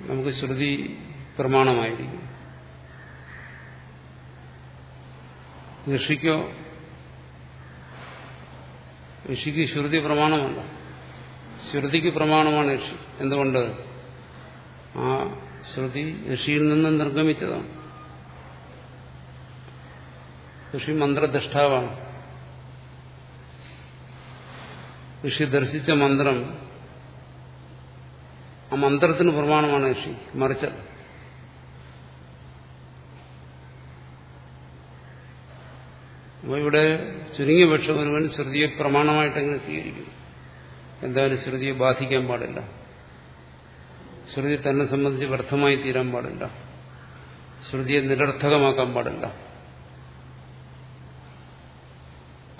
നമുക്ക് ശ്രുതി പ്രമാണമായിരിക്കും. ഋഷിക്കോ? ഋഷിക്ക് ശ്രുതി പ്രമാണമല്ല. ശ്രുതിക്ക് പ്രമാണമാണ് ഋഷി. എന്തുകൊണ്ട്? ആ ശ്രുതി ഋഷിയിൽ നിന്ന് നിർഗമിച്ചതാണ്. ഋഷി മന്ത്രദൃഷ്ടാവാണ്. ഋഷി ദർശിച്ച മന്ത്രം ആ മന്ത്രത്തിന് പ്രമാണമാണ് ഋഷി. മറിച്ച് അപ്പോൾ ഇവിടെ ചുരുങ്ങിയ പക്ഷം ഒരുവൻ ശ്രുതിയെ പ്രമാണമായിട്ടെങ്ങനെ സ്വീകരിക്കും എന്തായാലും ശ്രുതിയെ ബാധിക്കാൻ പാടില്ല. ശ്രുതി തന്നെ സംബന്ധിച്ച് വ്യർത്ഥമായി തീരാൻ പാടില്ല. ശ്രുതിയെ നിരർത്ഥകമാക്കാൻ പാടില്ല.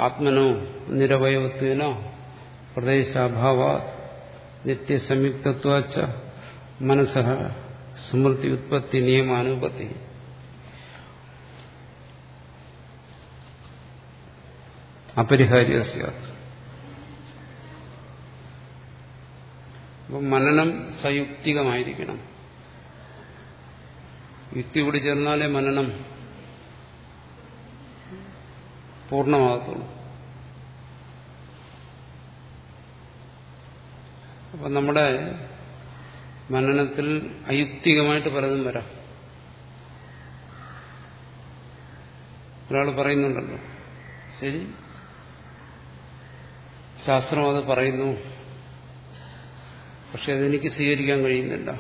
ആത്മനോ നിരവയവത്വനോ പ്രദേശാഭാവ നിത്യസംയുക്തത്വാച്ച മനസ്സ സ്മൃതി ഉത്പത്തി നിയമാനുപത്തി. അപരിഹാര്യ അപ്പം മനനം സയുക്തികമായിരിക്കണം. യുക്തി കൂടി ചേർന്നാലേ മനനം പൂർണമാകത്തുള്ളൂ. അപ്പം നമ്മുടെ മനനത്തിൽ അയുക്തികമായിട്ട് പലതും വരാം. ഒരാൾ പറയുന്നുണ്ടല്ലോ ശരി? ശാസ്ത്രം അത് പറയുന്നു. പക്ഷെ അതെനിക്ക് സ്വീകരിക്കാൻ കഴിയുന്നില്ല.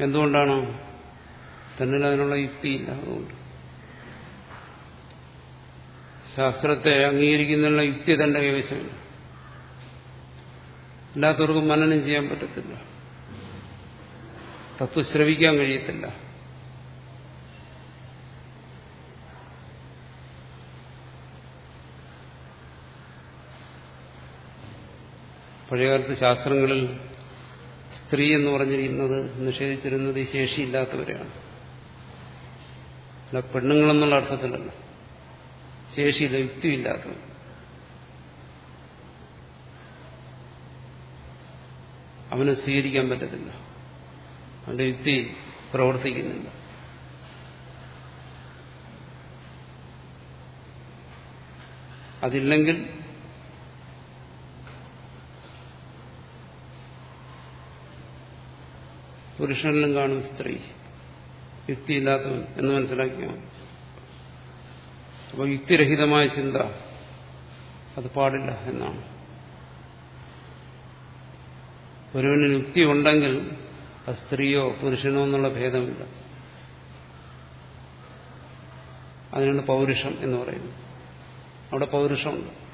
എന്തുകൊണ്ടാണ്? തന്നിൽ അതിനുള്ള യുക്തിയില്ല അതുകൊണ്ട്. ശാസ്ത്രത്തെ അംഗീകരിക്കുന്നതിനുള്ള യുക്തി തന്റെ കൈവശമില്ല. എല്ലാത്തവർക്കും മനനം ചെയ്യാൻ പറ്റത്തില്ല. തത്വശ്രവിക്കാൻ കഴിയത്തില്ല. പഴയകാലത്ത് ശാസ്ത്രങ്ങളിൽ സ്ത്രീ എന്ന് പറഞ്ഞിരിക്കുന്നത് നിഷേധിച്ചിരുന്നത് ഈ ശേഷിയില്ലാത്തവരെയാണ്. അല്ല പെണ്ണുങ്ങളെന്നുള്ള അർത്ഥത്തിലല്ല. ശേഷിയില്ല യുക്തിയില്ലാത്തവർ. അവന് സ്വീകരിക്കാൻ പറ്റത്തില്ല. അവന്റെ യുക്തി പ്രവർത്തിക്കുന്നില്ല. അതില്ലെങ്കിൽ പുരുഷനിലും കാണും സ്ത്രീ യുക്തിയില്ലാത്തവൻ എന്ന് മനസ്സിലാക്കിയ അപ്പോൾ യുക്തിരഹിതമായ ചിന്ത അത് പാടില്ല എന്നാണ്. ഒരുവന് യുക്തി ഉണ്ടെങ്കിൽ അത് സ്ത്രീയോ പുരുഷനോ എന്നുള്ള ഭേദമില്ല. അതിനാണ് പൗരുഷം എന്ന് പറയുന്നത്. അവിടെ പൗരുഷമുണ്ട്.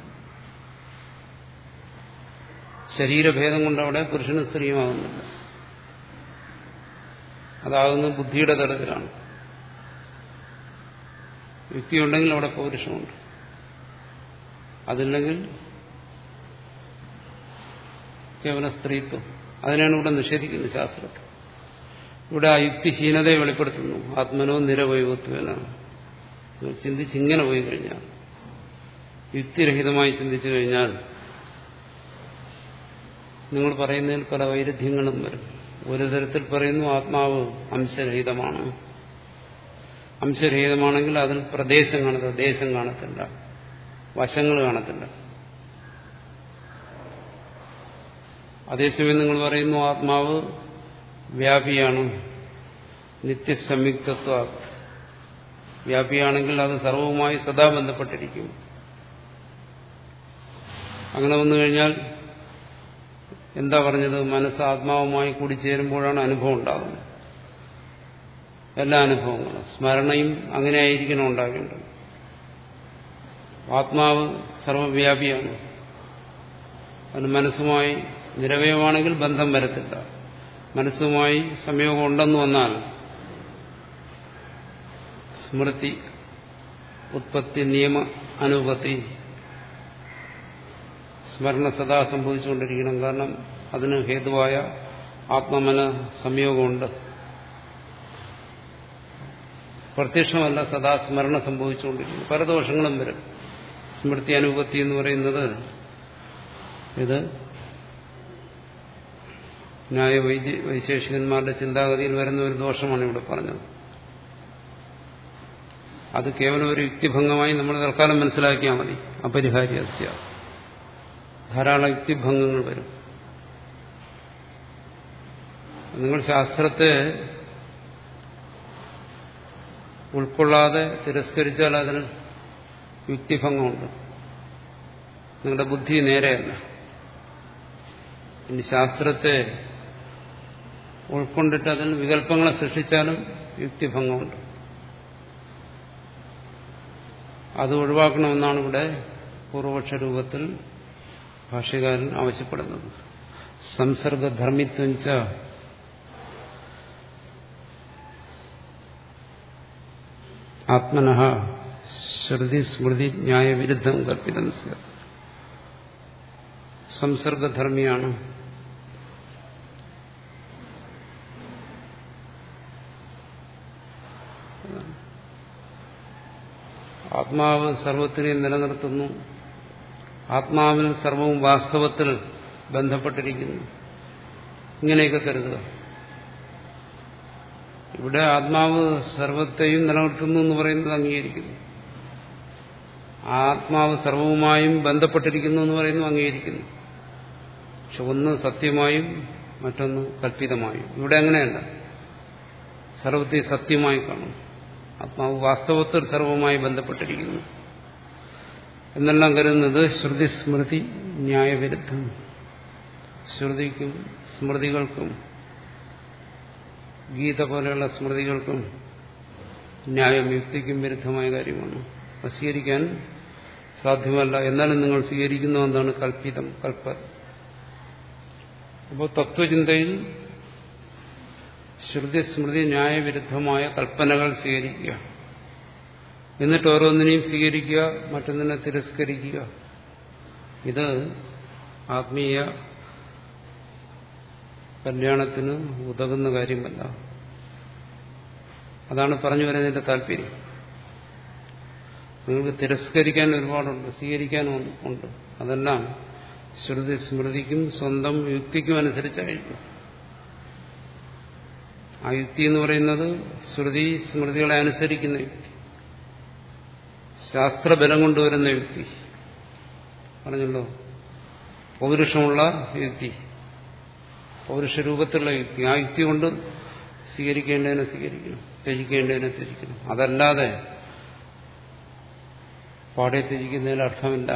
ശരീരഭേദം കൊണ്ട് അവിടെ പുരുഷനും സ്ത്രീയുമാകുന്നില്ല അതാകുന്നത് ബുദ്ധിയുടെ തലത്തിലാണ്. യുക്തിയുണ്ടെങ്കിൽ അവിടെ പൗരുഷമുണ്ട്. അതില്ലെങ്കിൽ കേവല സ്ത്രീത്വം. അതിനാണ് ഇവിടെ നിഷേധിക്കുന്നത് ശാസ്ത്രത്തിൽ. ഇവിടെ ആ യുക്തിഹീനതയെ വെളിപ്പെടുത്തുന്നു. ആത്മനോ നിരവൈവത്വനാണ് ചിന്തിച്ചിങ്ങനെ പോയി കഴിഞ്ഞാൽ യുക്തിരഹിതമായി ചിന്തിച്ചു കഴിഞ്ഞാൽ നിങ്ങൾ പറയുന്നതിൽ പല വൈരുദ്ധ്യങ്ങളും വരും. ഒരു തരത്തിൽ പറയുന്നു ആത്മാവ് അംശരഹിതമാണ്. അംശരഹിതമാണെങ്കിൽ അതിൽ പ്രദേശം കാണത്തില്ല ദേശം കാണത്തില്ല വശങ്ങൾ കാണത്തില്ല. അതേസമയം നിങ്ങൾ പറയുന്നു ആത്മാവ് വ്യാപിയാണ്. നിത്യസംയുക്തത്വ. വ്യാപിയാണെങ്കിൽ അത് സർവവുമായി സദാ ബന്ധപ്പെട്ടിരിക്കും. അങ്ങനെ വന്നു കഴിഞ്ഞാൽ എന്താ പറഞ്ഞത്? മനസ്സ് ആത്മാവുമായി കൂടി ചേരുമ്പോഴാണ് അനുഭവം ഉണ്ടാകുന്നത്. എല്ലാ അനുഭവങ്ങളും. സ്മരണയും അങ്ങനെ ആയിരിക്കണം ഉണ്ടാകേണ്ടത്. ആത്മാവ് സർവവ്യാപിയാണ്. അത് മനസ്സുമായി നിരവയമാണെങ്കിൽ ബന്ധം വരത്തില്ല. മനസ്സുമായി സംയോഗം ഉണ്ടെന്ന് വന്നാൽ സ്മൃതി ഉത്പത്തി നിയമ അനുപത്തി സ്മരണ സദാ സംഭവിച്ചുകൊണ്ടിരിക്കണം. കാരണം അതിന് ഹേതുവായ ആത്മമന സംയോഗമുണ്ട്. പ്രത്യക്ഷമല്ല സദാ സ്മരണ സംഭവിച്ചുകൊണ്ടിരിക്കുന്നു. പല ദോഷങ്ങളും വരും. സ്മൃതി അനുപത്തി എന്ന് പറയുന്നത് ഇത് ന്യായ വൈദ്യ വൈശേഷികന്മാരുടെ ചിന്താഗതിയിൽ വരുന്ന ഒരു ദോഷമാണ് ഇവിടെ പറഞ്ഞത്. അത് കേവലം ഒരു യുക്തിഭംഗമായി നമ്മൾ തൽക്കാലം മനസ്സിലാക്കിയാൽ മതി. അപരിഹാര്യ ധാരാളം യുക്തിഭംഗങ്ങൾ വരും. നിങ്ങൾ ശാസ്ത്രത്തെ ഉൾക്കൊള്ളാതെ തിരസ്കരിച്ചാൽ അതിന് യുക്തിഭംഗമുണ്ട്. നിങ്ങളുടെ ബുദ്ധി നേരെയല്ല. ഇനി ശാസ്ത്രത്തെ ഉൾക്കൊണ്ടിട്ട് അതിന് വികല്പങ്ങളെ സൃഷ്ടിച്ചാലും യുക്തിഭംഗമുണ്ട്. അത് ഒഴിവാക്കണമെന്നാണ് ഇവിടെ പൂർവപക്ഷ രൂപത്തിൽ ഭാഷ്യകാരൻ ആവശ്യപ്പെടുന്നത്. സംസർഗധർമ്മിത്വം ആത്മന ശ്രുതി സ്മൃതി ന്യായവിരുദ്ധം കൽപ്പിതം സംസർഗധർമ്മിയാണ്. ആത്മാവ് സർവത്തിനെയും നിലനിർത്തുന്നു. ആത്മാവിനും സർവവും വാസ്തവത്തിൽ ബന്ധപ്പെട്ടിരിക്കുന്നു. ഇങ്ങനെയൊക്കെ കരുതുക. ഇവിടെ ആത്മാവ് സർവത്തെയും നിലനിർത്തുന്നു എന്ന് പറയുന്നത് അംഗീകരിക്കുന്നു. ആത്മാവ് സർവവുമായും ബന്ധപ്പെട്ടിരിക്കുന്നു എന്ന് പറയുന്നു അംഗീകരിക്കുന്നു. പക്ഷെ ഒന്ന് സത്യമായും മറ്റൊന്ന് കല്പിതമായും ഇവിടെ അങ്ങനെയല്ല. സർവത്തെ സത്യമായി കാണും ആത്മാവ് വാസ്തവത്തിൽ സർവവുമായി ബന്ധപ്പെട്ടിരിക്കുന്നു. എന്നെല്ലാം കരുതുന്നത് ശ്രുതി സ്മൃതി ന്യായവിരുദ്ധം. ശ്രുതിക്കും സ്മൃതികൾക്കും ഗീത പോലെയുള്ള സ്മൃതികൾക്കും ന്യായം യുക്തിക്കും വിരുദ്ധമായ കാര്യമാണ്. സ്വീകരിക്കാൻ സാധ്യമല്ല. എന്നാലും നിങ്ങൾ സ്വീകരിക്കുന്ന എന്താണ് കൽപ്പിതം കൽപ്പ. അപ്പോൾ തത്വചിന്തയിൽ ശ്രുതി സ്മൃതി ന്യായവിരുദ്ധമായ കൽപ്പനകൾ സ്വീകരിക്കുക. എന്നിട്ട് ഓരോന്നിനെയും സ്വീകരിക്കുക മറ്റൊന്നിനെ തിരസ്കരിക്കുക. ഇത് ആത്മീയ കല്യാണത്തിന് ഉതകുന്ന കാര്യമല്ല. അതാണ് പറഞ്ഞു വരുന്നതിന്റെ താല്പര്യം. നിങ്ങൾക്ക് തിരസ്കരിക്കാൻ ഒരുപാടുണ്ട് സ്വീകരിക്കാനും ഉണ്ട് അതെല്ലാം ശ്രുതി സ്മൃതിക്കും സ്വന്തം യുക്തിക്കും അനുസരിച്ചായിരിക്കും. ആ യുക്തി എന്ന് പറയുന്നത് ശ്രുതി സ്മൃതികളെ അനുസരിക്കുന്ന യുക്തി. ശാസ്ത്രബലം കൊണ്ടുവരുന്ന യുക്തി പറഞ്ഞല്ലോ? പൗരുഷമുള്ള യുക്തി പൗരുഷരൂപത്തിലുള്ള യുക്തി ആ യുക്തി കൊണ്ട് സ്വീകരിക്കേണ്ടതിനെ സ്വീകരിക്കണം. ത്യജിക്കേണ്ടതിനെ ത്യജിക്കണം. അതല്ലാതെ പാടെ ത്യജിക്കുന്നതിൽ അർത്ഥമില്ല.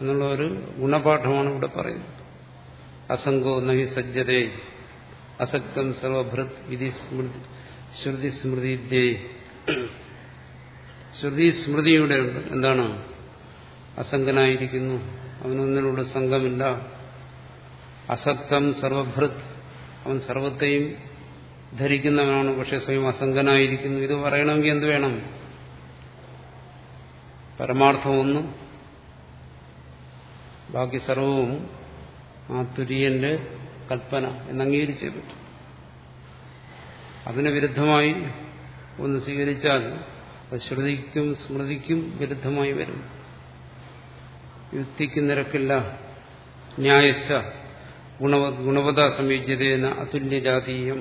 എന്നുള്ള ഒരു ഗുണപാഠമാണ് ഇവിടെ പറയുന്നത്. അസംഗോ നഹി സജ്ജതേ. അസക്തം സർവഭൃത് വിധി സ്മൃതി ശ്രുതി സ്മൃതി ശ്രുതി സ്മൃതിയുടെ ഉണ്ട്. എന്താണ്? അസംഗനായിരിക്കുന്നു. അവനൊന്നിനോട് സംഘമില്ല. അസക്തം സർവഭൃത്. അവൻ സർവത്തെയും ധരിക്കുന്നവനാണ് പക്ഷെ സ്വയം അസംഗനായിരിക്കുന്നു. ഇത് പറയണമെങ്കിൽ എന്ത് വേണം? പരമാർത്ഥമൊന്നും. ബാക്കി സർവവും ആ തുര്യന്റെ കൽപ്പന എന്നംഗീകരിച്ചേ പറ്റും. അതിന് വിരുദ്ധമായി ഒന്ന് സ്വീകരിച്ചാൽ അത് ശ്രുതിക്കും സ്മൃതിക്കും വിരുദ്ധമായി വരും. യുക്തിക്ക് നിരക്കില്ല. ന്യായശ്ച ഗുണവ ഗുണവത സംയോജ്യതയെന്ന അതുല്യജാതീയം.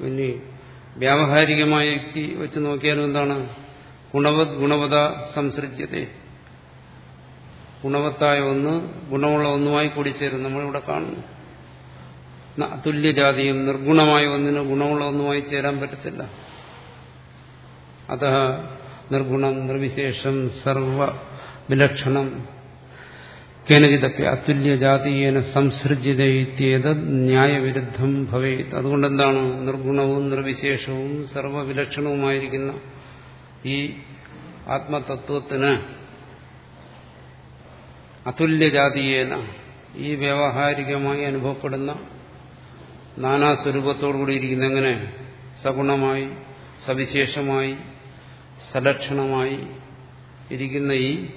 ഇനി വ്യാവഹാരികമായ യുക്തി വെച്ച് നോക്കിയാലും എന്താണ്? ഗുണവത് ഗുണവത സംസൃജ്യത. ഗുണവത്തായ ഒന്ന് ഗുണമുള്ള ഒന്നുമായി കൂടിച്ചേരും നമ്മളിവിടെ കാണുന്നു. അതുല്യജാതിയും നിർഗുണമായ ഒന്നിന് ഗുണമുള്ള ഒന്നുമായി ചേരാൻ പറ്റത്തില്ല. അത നിർഗുണം നിർവിശേഷം സർവ വിലക്ഷണം കേനചിതപ്പി അതുല്യജാതീയന സംസൃജിതേത് ന്യായവിരുദ്ധം ഭവേത് അതുകൊണ്ടെന്താണ് നിർഗുണവും നിർവിശേഷവും സർവവിലക്ഷണവുമായിരിക്കുന്ന ഈ ആത്മതത്വത്തിന് അതുല്യജാതീയേന ഈ വ്യാവഹാരികമായി അനുഭവപ്പെടുന്ന നാനാസ്വരൂപത്തോടുകൂടിയിരിക്കുന്ന എങ്ങനെ? സഗുണമായി സവിശേഷമായി സലക്ഷണമായി ഇരിക്കുന്ന ഈ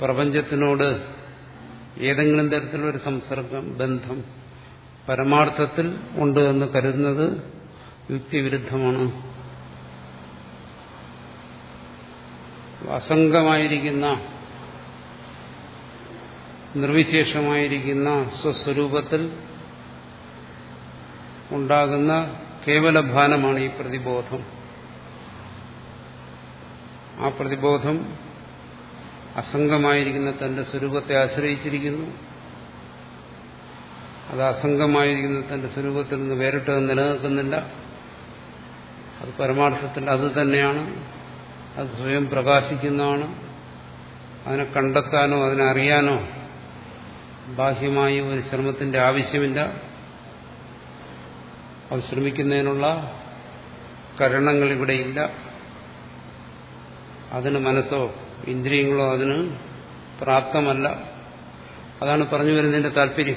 പ്രപഞ്ചത്തിനോട് ഏതെങ്കിലും തരത്തിലൊരു സംസർഗം ബന്ധം പരമാർത്ഥത്തിൽ ഉണ്ട് എന്ന് കരുതുന്നത് യുക്തിവിരുദ്ധമാണ്. അസംഗമായിരിക്കുന്ന നിർവിശേഷമായിരിക്കുന്ന സ്വസ്വരൂപത്തിൽ ഉണ്ടാകുന്ന കേവലഭാനമാണ് ഈ പ്രതിബോധം. ആ പ്രതിബോധം അസംഗമായിരിക്കുന്ന തന്റെ സ്വരൂപത്തെ ആശ്രയിച്ചിരിക്കുന്നു. അത് അസംഗമായിരിക്കുന്ന തന്റെ സ്വരൂപത്തിൽ നിന്ന് വേറിട്ട് നിലനിൽക്കുന്നില്ല. അത് പരമാർത്ഥത്തിൽ അത് തന്നെയാണ്. അത് സ്വയം പ്രകാശിക്കുന്നതാണ്. അതിനെ കണ്ടെത്താനോ അതിനെ അറിയാനോ ബാഹ്യമായി ഒരു ശ്രമത്തിന്റെ ആവശ്യമില്ല. അത് ശ്രമിക്കുന്നതിനുള്ള കരണങ്ങൾ ഇവിടെയില്ല അതിന് മനസ്സോ ഇന്ദ്രിയങ്ങളോ അതിന് പ്രാപ്തമല്ല. അതാണ് പറഞ്ഞു വരുന്നതിന്റെ താല്പര്യം.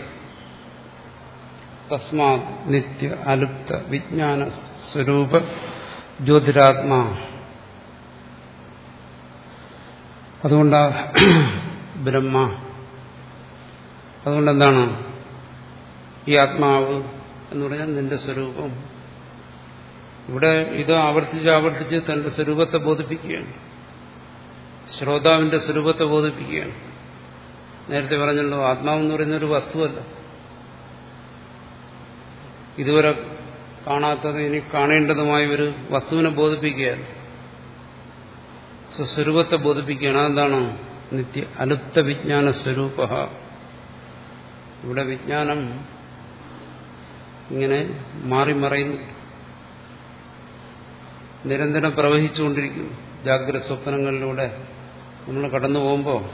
തസ്മാ നിത്യ അലുപ്ത വിജ്ഞാന സ്വരൂപ ജ്യോതിരാത്മാ. അതുകൊണ്ടാ ബ്രഹ്മ. അതുകൊണ്ടെന്താണ്? ഈ ആത്മാവ് എന്ന് പറഞ്ഞാൽ നിന്റെ സ്വരൂപം. ഇവിടെ ഇത് ആവർത്തിച്ച് ആവർത്തിച്ച് തന്റെ സ്വരൂപത്തെ ബോധിപ്പിക്കുകയാണ്. ശ്രോതാവിന്റെ സ്വരൂപത്തെ ബോധിപ്പിക്കുകയാണ്. നേരത്തെ പറഞ്ഞല്ലോ ആത്മാവെന്ന് പറയുന്ന ഒരു വസ്തുവല്ല. ഇതുവരെ കാണാത്തത് ഇനി കാണേണ്ടതുമായ ഒരു വസ്തുവിനെ ബോധിപ്പിക്കുകയാണ്. സ്വസ്വരൂപത്തെ ബോധിപ്പിക്കുകയാണ്. അതെന്താണ്? നിത്യ അലുപ്ത വിജ്ഞാന സ്വരൂപ. ഇവിടെ വിജ്ഞാനം ഇങ്ങനെ മാറി മറയുന്നു. നിരന്തരം പ്രവഹിച്ചുകൊണ്ടിരിക്കുന്നു. ജാഗ്രത സ്വപ്നങ്ങളിലൂടെ നമ്മൾ കടന്നു പോകുമ്പോൾ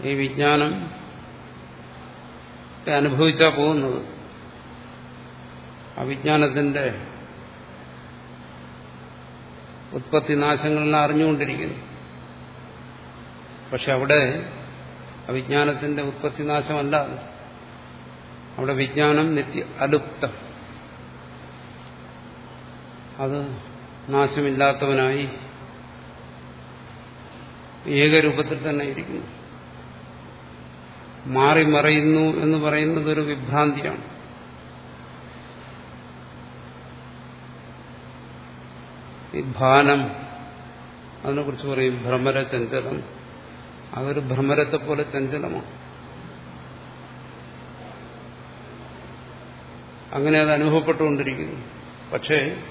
ഈ വിജ്ഞാനം അനുഭവിച്ചാ പോകുന്നത്. അവിജ്ഞാനത്തിന്റെ ഉത്പത്തി നാശങ്ങളെല്ലാം അറിഞ്ഞുകൊണ്ടിരിക്കുന്നു. പക്ഷെ അവിടെ അവിജ്ഞാനത്തിന്റെ ഉത്പത്തി നാശമല്ല. അവിടെ വിജ്ഞാനം നിത്യ അലുപ്തം. അത് നാശമില്ലാത്തവനായി ഏകരൂപത്തിൽ തന്നെ ഇരിക്കുന്നു. മാറി മറയുന്നു എന്ന് പറയുന്നത് ഒരു വിഭ്രാന്തിയാണ്. ഭാനം അതിനെക്കുറിച്ച് പറയും ഭ്രമര ചഞ്ചലം അതൊരു ഭ്രമരത്തെ പോലെ ചഞ്ചലമാണ്. അങ്ങനെ അത് അനുഭവപ്പെട്ടുകൊണ്ടിരിക്കുന്നു. പക്ഷേ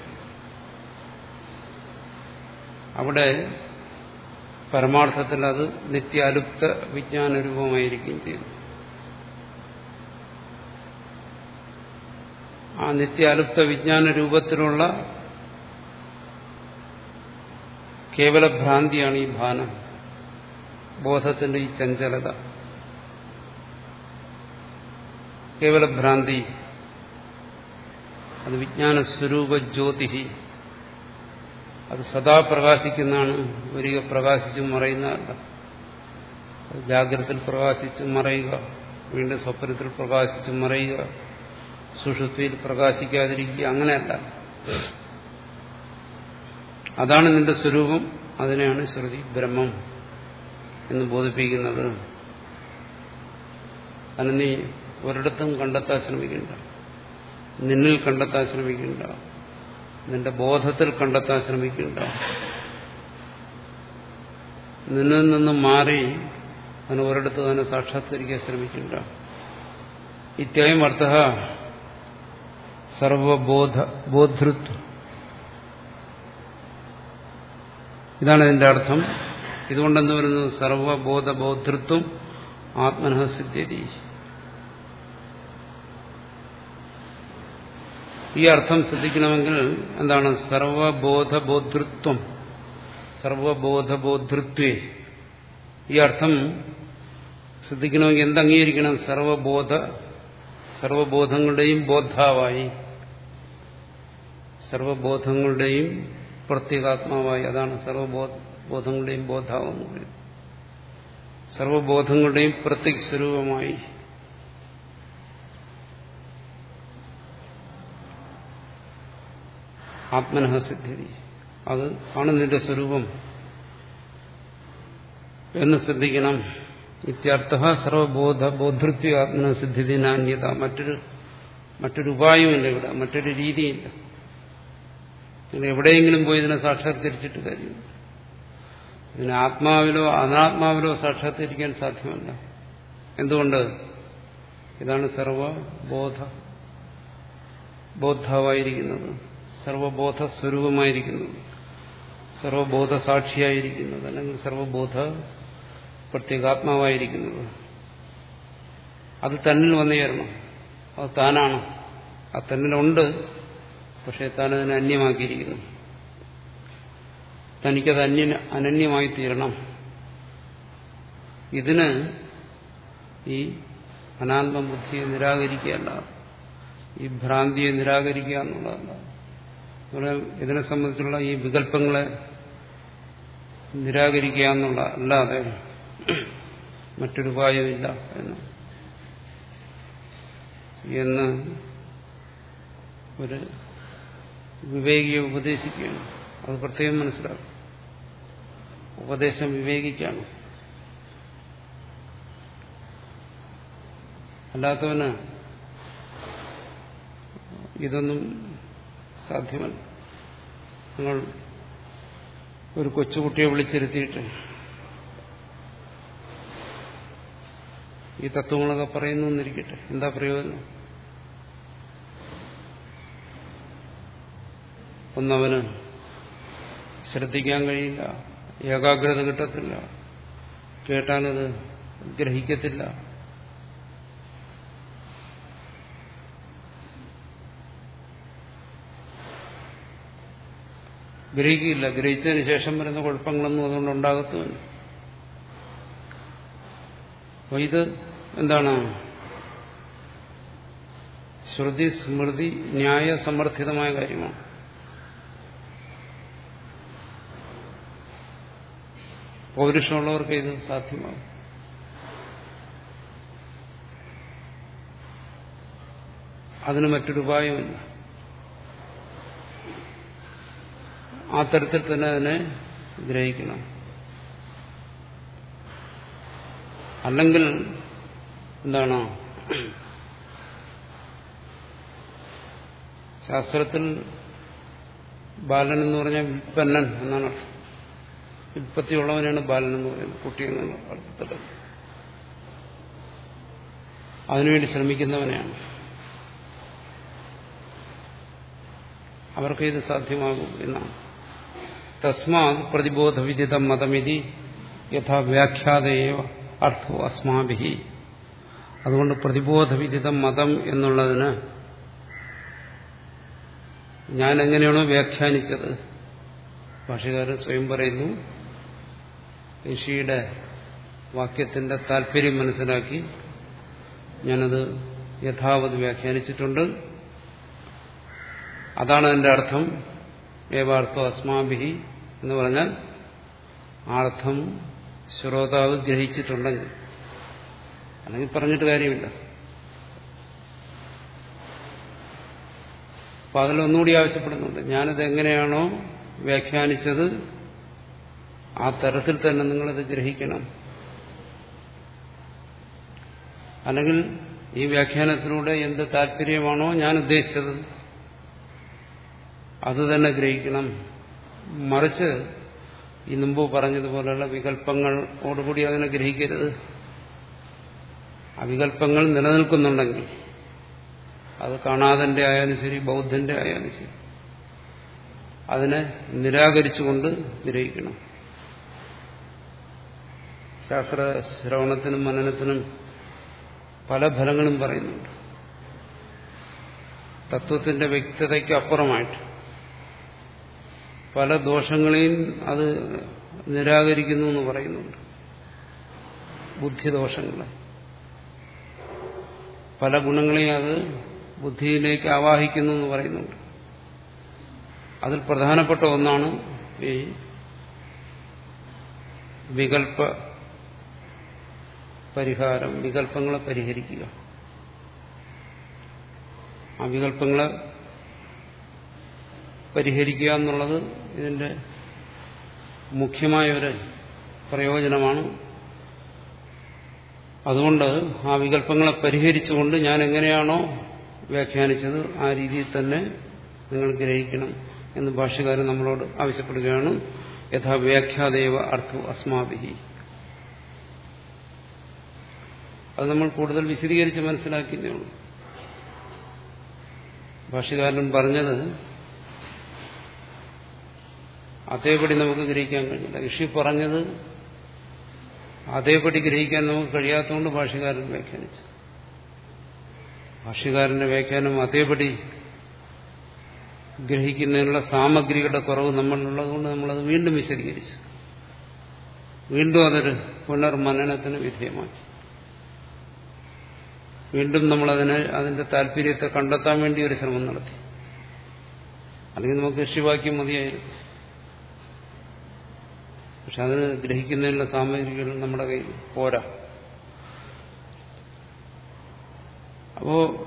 അവിടെ പരമാർത്ഥത്തിൽ അത് നിത്യാലുപ്ത വിജ്ഞാന രൂപമായിരിക്കുകയും ചെയ്യുന്നു. ആ നിത്യാലുപ്ത വിജ്ഞാന രൂപത്തിലുള്ള കേവല ഭ്രാന്തിയാണ് ഈ ഭാനം ബോധത്തിന്റെ ഈ ചഞ്ചലത. കേവല ഭ്രാന്തി അത് വിജ്ഞാന സ്വരൂപ ജ്യോതിഹി അത് സദാ പ്രകാശിക്കുന്നതാണ്. ഒരിക്കൽ പ്രകാശിച്ചും മറയുന്നതല്ല അത് ജാഗ്രതത്തിൽ പ്രകാശിച്ചും മറയുക. വീണ്ടും സ്വപ്നത്തിൽ പ്രകാശിച്ചും മറയുക. സുഷുപ്തിയിൽ പ്രകാശിക്കാതിരിക്കുക. അങ്ങനെയല്ല. അതാണ് നിന്റെ സ്വരൂപം. അതിനെയാണ് ശ്രുതി ബ്രഹ്മം എന്ന് ബോധിപ്പിക്കുന്നത്. അതിന് നീ ഒരിടത്തും കണ്ടെത്താൻ ശ്രമിക്കണ്ട. നിന്നിൽ കണ്ടെത്താൻ ശ്രമിക്കണ്ട. നിന്റെ ബോധത്തിൽ കണ്ടെത്താൻ ശ്രമിക്കണ്ട നിന്നിൽ നിന്നും മാറി അതിന് ഒരിടത്ത് തന്നെ സാക്ഷാത്കരിക്കാൻ ശ്രമിക്കണ്ട ഇത്യം അർത്ഥ സർവബോധ ബോധൃത്വം. ഇതാണ് ഇതിന്റെ അർത്ഥം. ഇതുകൊണ്ടെന്ന് വരുന്നത് സർവബോധ ബോധൃത്വം ആത്മനഃ സിദ്ധ്യതി ഈ അർത്ഥം ശ്രദ്ധിക്കണമെങ്കിൽ എന്താണ്? സർവബോധബോധൃത്വം. സർവബോധബോധൃത്വേ. ഈ അർത്ഥം ശ്രദ്ധിക്കണമെങ്കിൽ എന്തംഗീകരിക്കണം? സർവബോധ സർവബോധങ്ങളുടെയും ബോദ്ധാവായി സർവബോധങ്ങളുടെയും പ്രത്യേകാത്മാവായി. അതാണ് സർവബോധങ്ങളുടെയും ബോധാവെന്ന് പറയുന്നത്. സർവബോധങ്ങളുടെയും പ്രത്യേക സ്വരൂപമായി. ആത്മനഃ സിദ്ധി അത് ആണ് നിന്റെ സ്വരൂപം. എന്ന് ശ്രദ്ധിക്കണം. ഇത്യർത്ഥ സർവബോധ ബോധൃത്വ ആത്മന സിദ്ധി നാന്യത മറ്റൊരു മറ്റൊരു ഉപായമില്ല ഇവിടെ. മറ്റൊരു രീതിയില്ല. നിങ്ങൾ എവിടെയെങ്കിലും പോയി ഇതിനെ സാക്ഷാത്കരിച്ചിട്ട് കാര്യം. ഇതിനെ ആത്മാവിലോ അനാത്മാവിലോ സാക്ഷാത്കരിക്കാൻ സാധ്യമല്ല. എന്തുകൊണ്ട്? ഇതാണ് സർവബോധ ബോദ്ധാവായിരിക്കുന്നത് സർവബോധ സ്വരൂപമായിരിക്കുന്നത് സർവബോധ സാക്ഷിയായിരിക്കുന്നത് അല്ലെങ്കിൽ സർവബോധ പ്രത്യേകാത്മാവായിരിക്കുന്നത് അത് തന്നിൽ വന്നു ചേരണം അത് താനാണ്. അത് തന്നിലുണ്ട്. പക്ഷെ താനതിനെ അന്യമാക്കിയിരിക്കുന്നു. തനിക്കത് അന്യ അനന്യമായി തീരണം. ഇതിന് ഈ അനാത്മബുദ്ധിയെ നിരാകരിക്കുകയല്ല. ഈ ഭ്രാന്തിയെ നിരാകരിക്കുക എന്നുള്ളതല്ല. ഇതിനെ സംബന്ധിച്ചുള്ള ഈ വികല്പങ്ങളെ നിരാകരിക്കുക എന്നുള്ള അല്ലാതെ മറ്റൊരുപായമില്ല എന്ന്. എന്ന് ഒരു വിവേകിയെ ഉപദേശിക്കുകയാണ്. അത് പ്രത്യേകം മനസ്സിലാക്കും. ഉപദേശം വിവേകിക്കാണ്. അല്ലാത്തവന് ഇതൊന്നും സാധ്യമല്ല. നിങ്ങൾ ഒരു കൊച്ചുകുട്ടിയെ വിളിച്ചിരുത്തിയിട്ട് ഈ തത്വങ്ങളൊക്കെ പറയുന്നു എന്നിരിക്കട്ടെ. എന്താ പ്രയോജനം? ഒന്നവന് ശ്രദ്ധിക്കാൻ കഴിയില്ല ഏകാഗ്രത കിട്ടത്തില്ല കേട്ടാനത് ഗ്രഹിക്കത്തില്ല. ഗ്രഹിക്കില്ല. ഗ്രഹിച്ചതിന് ശേഷം വരുന്ന കുഴപ്പങ്ങളൊന്നും അതുകൊണ്ട് ഉണ്ടാകത്തുമില്ല. അപ്പൊ ഇത് എന്താണ്? ശ്രുതി സ്മൃതി ന്യായ സമർത്ഥിതമായ കാര്യമാണ്. പൗരുഷമുള്ളവർക്ക് ഇത് സാധ്യമാകും. അതിന് മറ്റൊരു ഉപായമില്ല ആ തരത്തിൽ തന്നെ അതിനെ ഗ്രഹിക്കണം. അല്ലെങ്കിൽ എന്താണ്? ശാസ്ത്രത്തിൽ ബാലൻ എന്ന് പറഞ്ഞാൽ വിൽപ്പന്നൻ എന്നാണ് അർത്ഥം. വിൽപ്പത്തിയുള്ളവനാണ് ബാലൻ എന്ന് പറയുന്നത് കുട്ടി എന്നുള്ള അതിനുവേണ്ടി ശ്രമിക്കുന്നവനെയാണ്. അവർക്ക് ഇത് സാധ്യമാകും എന്നാണ്. തസ്മാത് പ്രതിബോധവിദിതം മതമിതി യഥാ വ്യാഖ്യാതയേവ അർത്ഥോ അസ്മാഭി അതുകൊണ്ട് പ്രതിബോധവിദിതം മതം എന്നുള്ളതിന് ഞാൻ എങ്ങനെയാണോ വ്യാഖ്യാനിച്ചത്? ഭാഷകാരൻ സ്വയം പറയുന്നു. ഋഷിയുടെ വാക്യത്തിന്റെ താല്പര്യം മനസ്സിലാക്കി ഞാനത് യഥാവത് വ്യാഖ്യാനിച്ചിട്ടുണ്ട്. അതാണ് അതിന്റെ അർത്ഥം. ഏവാർത്ഥോ അസ്മാഭിഹി. എന്ന് പറഞ്ഞാൽ ആർത്ഥം ശ്രോതാവ് ഗ്രഹിച്ചിട്ടുണ്ടെങ്കിൽ. അല്ലെങ്കിൽ പറഞ്ഞിട്ട് കാര്യമില്ല. അപ്പൊ അതിലൊന്നുകൂടി ആവശ്യപ്പെടുന്നുണ്ട്. ഞാനത് എങ്ങനെയാണോ വ്യാഖ്യാനിച്ചത് ആ തരത്തിൽ തന്നെ നിങ്ങളത് ഗ്രഹിക്കണം. അല്ലെങ്കിൽ ഈ വ്യാഖ്യാനത്തിലൂടെ എന്ത് താല്പര്യമാണോ ഞാൻ ഉദ്ദേശിച്ചത് അത് തന്നെ ഗ്രഹിക്കണം. മറിച്ച് ഈ മുമ്പ് പറഞ്ഞതുപോലെയുള്ള വികല്പങ്ങളോടുകൂടി അതിനെ ഗ്രഹിക്കരുത്. ആ വികല്പങ്ങൾ നിലനിൽക്കുന്നുണ്ടെങ്കിൽ അത് കാണാതന്റെ ആയാലും ശരി ബൗദ്ധന്റെ ആയാലും ശരി അതിനെ നിരാകരിച്ചുകൊണ്ട് ഗ്രഹിക്കണം ശാസ്ത്ര ശ്രവണത്തിനും മനനത്തിനും പല ഫലങ്ങളും പറയുന്നുണ്ട്. തത്വത്തിന്റെ വ്യക്തതയ്ക്ക് അപ്പുറമായിട്ട് പല ദോഷങ്ങളെയും അത് നിരാകരിക്കുന്നു എന്ന് പറയുന്നുണ്ട്. ബുദ്ധിദോഷങ്ങളെ. പല ഗുണങ്ങളെയും അത് ബുദ്ധിയിലേക്ക് ആവാഹിക്കുന്നു എന്ന് പറയുന്നുണ്ട്. അതിൽ പ്രധാനപ്പെട്ട ഒന്നാണ് ഈ വികല്പ പരിഹാരം വികല്പങ്ങളെ പരിഹരിക്കുക. ആ വികല്പങ്ങളെ പരിഹരിക്കുക എന്നുള്ളത് ഇതിന്റെ മുഖ്യമായ ഒരു പ്രയോജനമാണ്. അതുകൊണ്ട് ആ വികല്പങ്ങളെ പരിഹരിച്ചുകൊണ്ട് ഞാൻ എങ്ങനെയാണോ വ്യാഖ്യാനിച്ചത് ആ രീതിയിൽ തന്നെ നിങ്ങൾ ഗ്രഹിക്കണം എന്ന് ഭാഷകാരൻ നമ്മളോട് ആവശ്യപ്പെടുകയാണ്. യഥാ വ്യാഖ്യാദേവ അർത്ഥ അസ്മാവിഹി അത് നമ്മൾ കൂടുതൽ വിശദീകരിച്ച് മനസ്സിലാക്കിയതേ ഉള്ളൂ. ഭാഷകാരൻ പറഞ്ഞത് അതേപടി നമുക്ക് ഗ്രഹിക്കാൻ കഴിയില്ല. ഋഷി പറഞ്ഞത് അതേപടി ഗ്രഹിക്കാൻ നമുക്ക് കഴിയാത്തതുകൊണ്ട് ഭാഷകാരൻ വ്യാഖ്യാനിച്ചു. ഭാഷകാരന്റെ വ്യാഖ്യാനം അതേപടി ഗ്രഹിക്കുന്നതിനുള്ള സാമഗ്രികളുടെ കുറവ് നമ്മളിലുള്ളതുകൊണ്ട് നമ്മളത് വീണ്ടും വിശദീകരിച്ചു. വീണ്ടും അതൊരു പുനർമനനത്തിന് വിധേയമാക്കി. വീണ്ടും നമ്മൾ അതിനെ അതിന്റെ താല്പര്യത്തെ കണ്ടെത്താൻ വേണ്ടി ഒരു ശ്രമം നടത്തി. അല്ലെങ്കിൽ നമുക്ക് ഋഷിവാക്യം മതിയായിരുന്നു. പക്ഷെ അതിന് ഗ്രഹിക്കുന്നതിനുള്ള സാമഗ്രികൾ നമ്മുടെ കയ്യിൽ പോരാ. അപ്പോ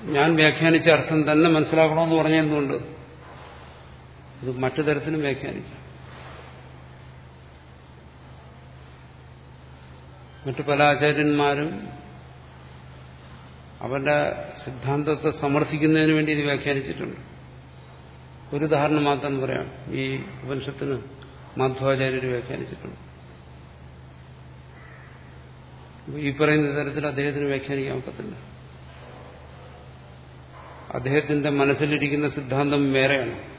ഞാൻ വ്യാഖ്യാനിച്ച അർത്ഥം തന്നെ മനസ്സിലാക്കണമെന്ന് പറഞ്ഞെന്തുകൊണ്ട് ഇത് മറ്റു തരത്തിലും വ്യാഖ്യാനിക്കാം. മറ്റു പല ആചാര്യന്മാരും അവരുടെ സിദ്ധാന്തത്തെ സമർത്ഥിക്കുന്നതിന് വേണ്ടി ഇത് വ്യാഖ്യാനിച്ചിട്ടുണ്ട്. ഒരു ഉദാഹരണം മാത്രം പറയാം. ഈ ഉപനിഷത്തിന് മാധ്വാചാര്യർ വ്യാഖ്യാനിച്ചിട്ടുണ്ട് ഈ പറയുന്ന തരത്തിൽ അദ്ദേഹത്തിന് വ്യാഖ്യാനിക്കാൻ ഒക്കത്തില്ല. അദ്ദേഹത്തിന്റെ മനസ്സിലിരിക്കുന്ന സിദ്ധാന്തം വേറെയാണ്.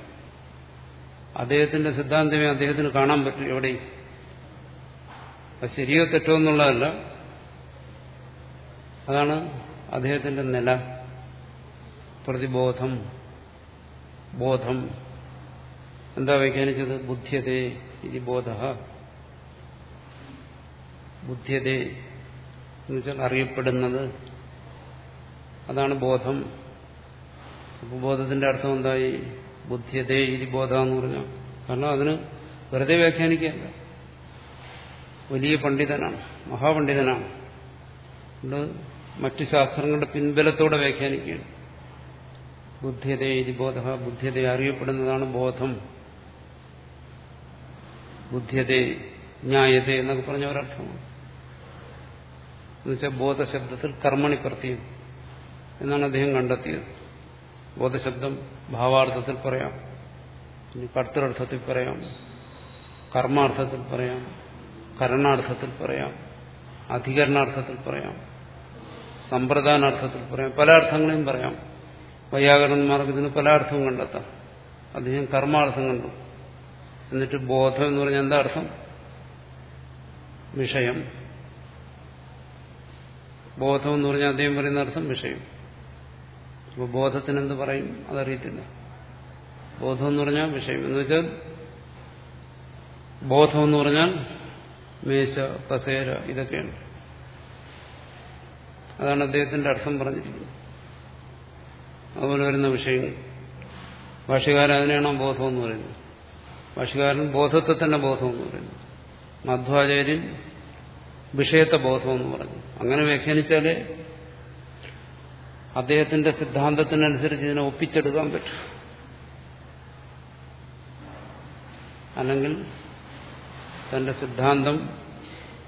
അദ്ദേഹത്തിന്റെ സിദ്ധാന്തമേ അദ്ദേഹത്തിന് കാണാൻ പറ്റും എവിടെ ശരിയോ തെറ്റോ എന്നുള്ളതല്ല. അതാണ് അദ്ദേഹത്തിന്റെ നില. പ്രതിബോധം. ബോധം. എന്താ വ്യാഖ്യാനിച്ചത്? ബുദ്ധ്യതേ ഇതി ബോധ. ബുദ്ധ്യതേ എന്ന് വെച്ചാൽ അറിയപ്പെടുന്നത്. അതാണ് ബോധം. അപ്പോൾ ബോധത്തിന്റെ അർത്ഥം എന്തായി? ബുദ്ധ്യതേ ഇതി ബോധ എന്ന് പറഞ്ഞാൽ കാരണം അതിന് വെറുതെ വ്യാഖ്യാനിക്കുകയല്ല വലിയ പണ്ഡിതനാണ് മഹാപണ്ഡിതനാണ്. അതുകൊണ്ട് മറ്റ് ശാസ്ത്രങ്ങളുടെ പിൻബലത്തോടെ വ്യാഖ്യാനിക്കുകയാണ്. ബുദ്ധ്യതേ ഇതി ബോധ. ബുദ്ധ്യതയെ അറിയപ്പെടുന്നതാണ് ബോധം. ബുദ്ധ്യതേ ന്യായത എന്നൊക്കെ പറഞ്ഞ ഒരർത്ഥമാണ്. എന്നുവെച്ചാൽ ബോധശബ്ദത്തിൽ കർമ്മണി പ്രത്യം എന്നാണ് അദ്ദേഹം കണ്ടെത്തിയത്. ബോധശബ്ദം ഭാവാർത്ഥത്തിൽ പറയാം. പിന്നെ കർത്തൃർത്ഥത്തിൽ പറയാം. കർമാർത്ഥത്തിൽ പറയാം. കരണാർത്ഥത്തിൽ പറയാം. അധികരണാർത്ഥത്തിൽ പറയാം. സമ്പ്രദാനാർത്ഥത്തിൽ പറയാം. പല അർത്ഥങ്ങളെയും പറയാം. വൈയാകരണന്മാർക്ക് ഇതിന് പല അർത്ഥവും കണ്ടെത്താം. അദ്ദേഹം കർമാർത്ഥം കണ്ടു. എന്നിട്ട് ബോധം എന്ന് പറഞ്ഞാൽ എന്താ അർത്ഥം? വിഷയം. ബോധം എന്ന് പറഞ്ഞാൽ അദ്ദേഹം പറയുന്ന അർത്ഥം വിഷയം. അപ്പോൾ ബോധത്തിന് എന്ത് പറയും? അതറിയത്തില്ല. ബോധം എന്ന് പറഞ്ഞാൽ വിഷയം. എന്ന് വെച്ചാൽ ബോധം എന്ന് പറഞ്ഞാൽ മേശ കസേര ഇതൊക്കെയാണ്. അതാണ് അദ്ദേഹത്തിന്റെ അർത്ഥം പറഞ്ഞിരിക്കുന്നത്. അതുപോലെ വരുന്ന വിഷയങ്ങൾ. ഭാഷകാരൻ അതിനെയാണോ ബോധം എന്ന് പറയുന്നത്? ഭാഷകാരൻ ബോധത്തെ തന്നെ ബോധം എന്ന് പറയുന്നു. മധ്വാചാര്യൻ വിഷയത്തെ ബോധം എന്ന് പറഞ്ഞു അങ്ങനെ വ്യാഖ്യാനിച്ചാലേ അദ്ദേഹത്തിന്റെ സിദ്ധാന്തത്തിനനുസരിച്ച് ഇതിനെ ഒപ്പിച്ചെടുക്കാൻ പറ്റും. അല്ലെങ്കിൽ തന്റെ സിദ്ധാന്തം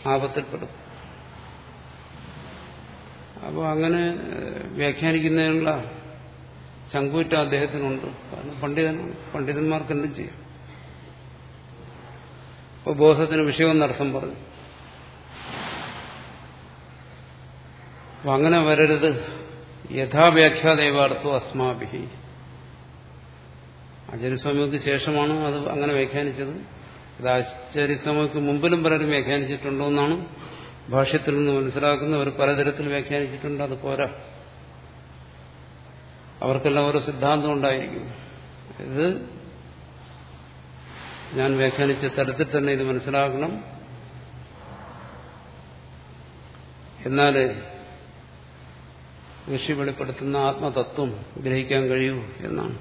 ആപത്തിൽപ്പെടും. അപ്പോൾ അങ്ങനെ വ്യാഖ്യാനിക്കുന്നതിനുള്ള ചങ്കൂറ്റ അദ്ദേഹത്തിനുണ്ട്. കാരണം പണ്ഡിതൻ പണ്ഡിതന്മാർക്ക് എന്തും ചെയ്യും. അപ്പോൾ ബോധത്തിന് വിഷയമെന്നർത്ഥം പറഞ്ഞു. അപ്പം അങ്ങനെ വരരുത്. യഥാവ്യാഖ്യാദേവാർത്ഥോ അസ്മാഭി ആചാര്യസ്വാമിക്ക് ശേഷമാണ് അത് അങ്ങനെ വ്യാഖ്യാനിച്ചത്? ഇത് ആചാര്യസ്വാമിക്ക് മുമ്പിലും പലരും വ്യാഖ്യാനിച്ചിട്ടുണ്ടോ എന്നാണ് ഭാഷ്യത്തിൽ നിന്ന് മനസ്സിലാക്കുന്നവർ പലതരത്തിൽ വ്യാഖ്യാനിച്ചിട്ടുണ്ട്. അത് പോരാ. അവർക്കെല്ലാം ഓരോ സിദ്ധാന്തം ഉണ്ടായിരിക്കും. ഇത് ഞാൻ വ്യാഖ്യാനിച്ച തരത്തിൽ തന്നെ ഇത് മനസ്സിലാക്കണം. എന്നാൽ ഋഷി വെളിപ്പെടുത്തുന്ന ആത്മതത്വം ഗ്രഹിക്കാൻ കഴിയൂ എന്നാണ്.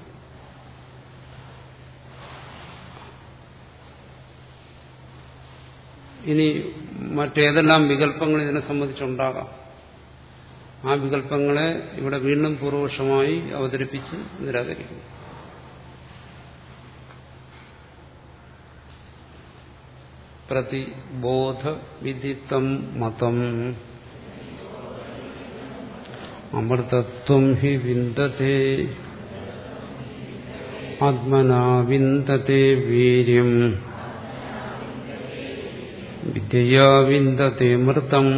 ഇനി മറ്റേതെല്ലാം വികല്പങ്ങൾ ഇതിനെ സംബന്ധിച്ചുണ്ടാകാം. ആ വികല്പങ്ങളെ ഇവിടെ വീണ്ടും പൂർവപക്ഷമായി അവതരിപ്പിച്ച് നിരാകരിക്കുന്നു. പ്രതിബോധ വിദിത്തം മതം. അമൃതത്വം ഹി വിന്ദത്തെ. ആത്മനാ വിന്ദത്തെ വീര്യം. വിദ്യയാ വിന്ദത്തെ മൃതം.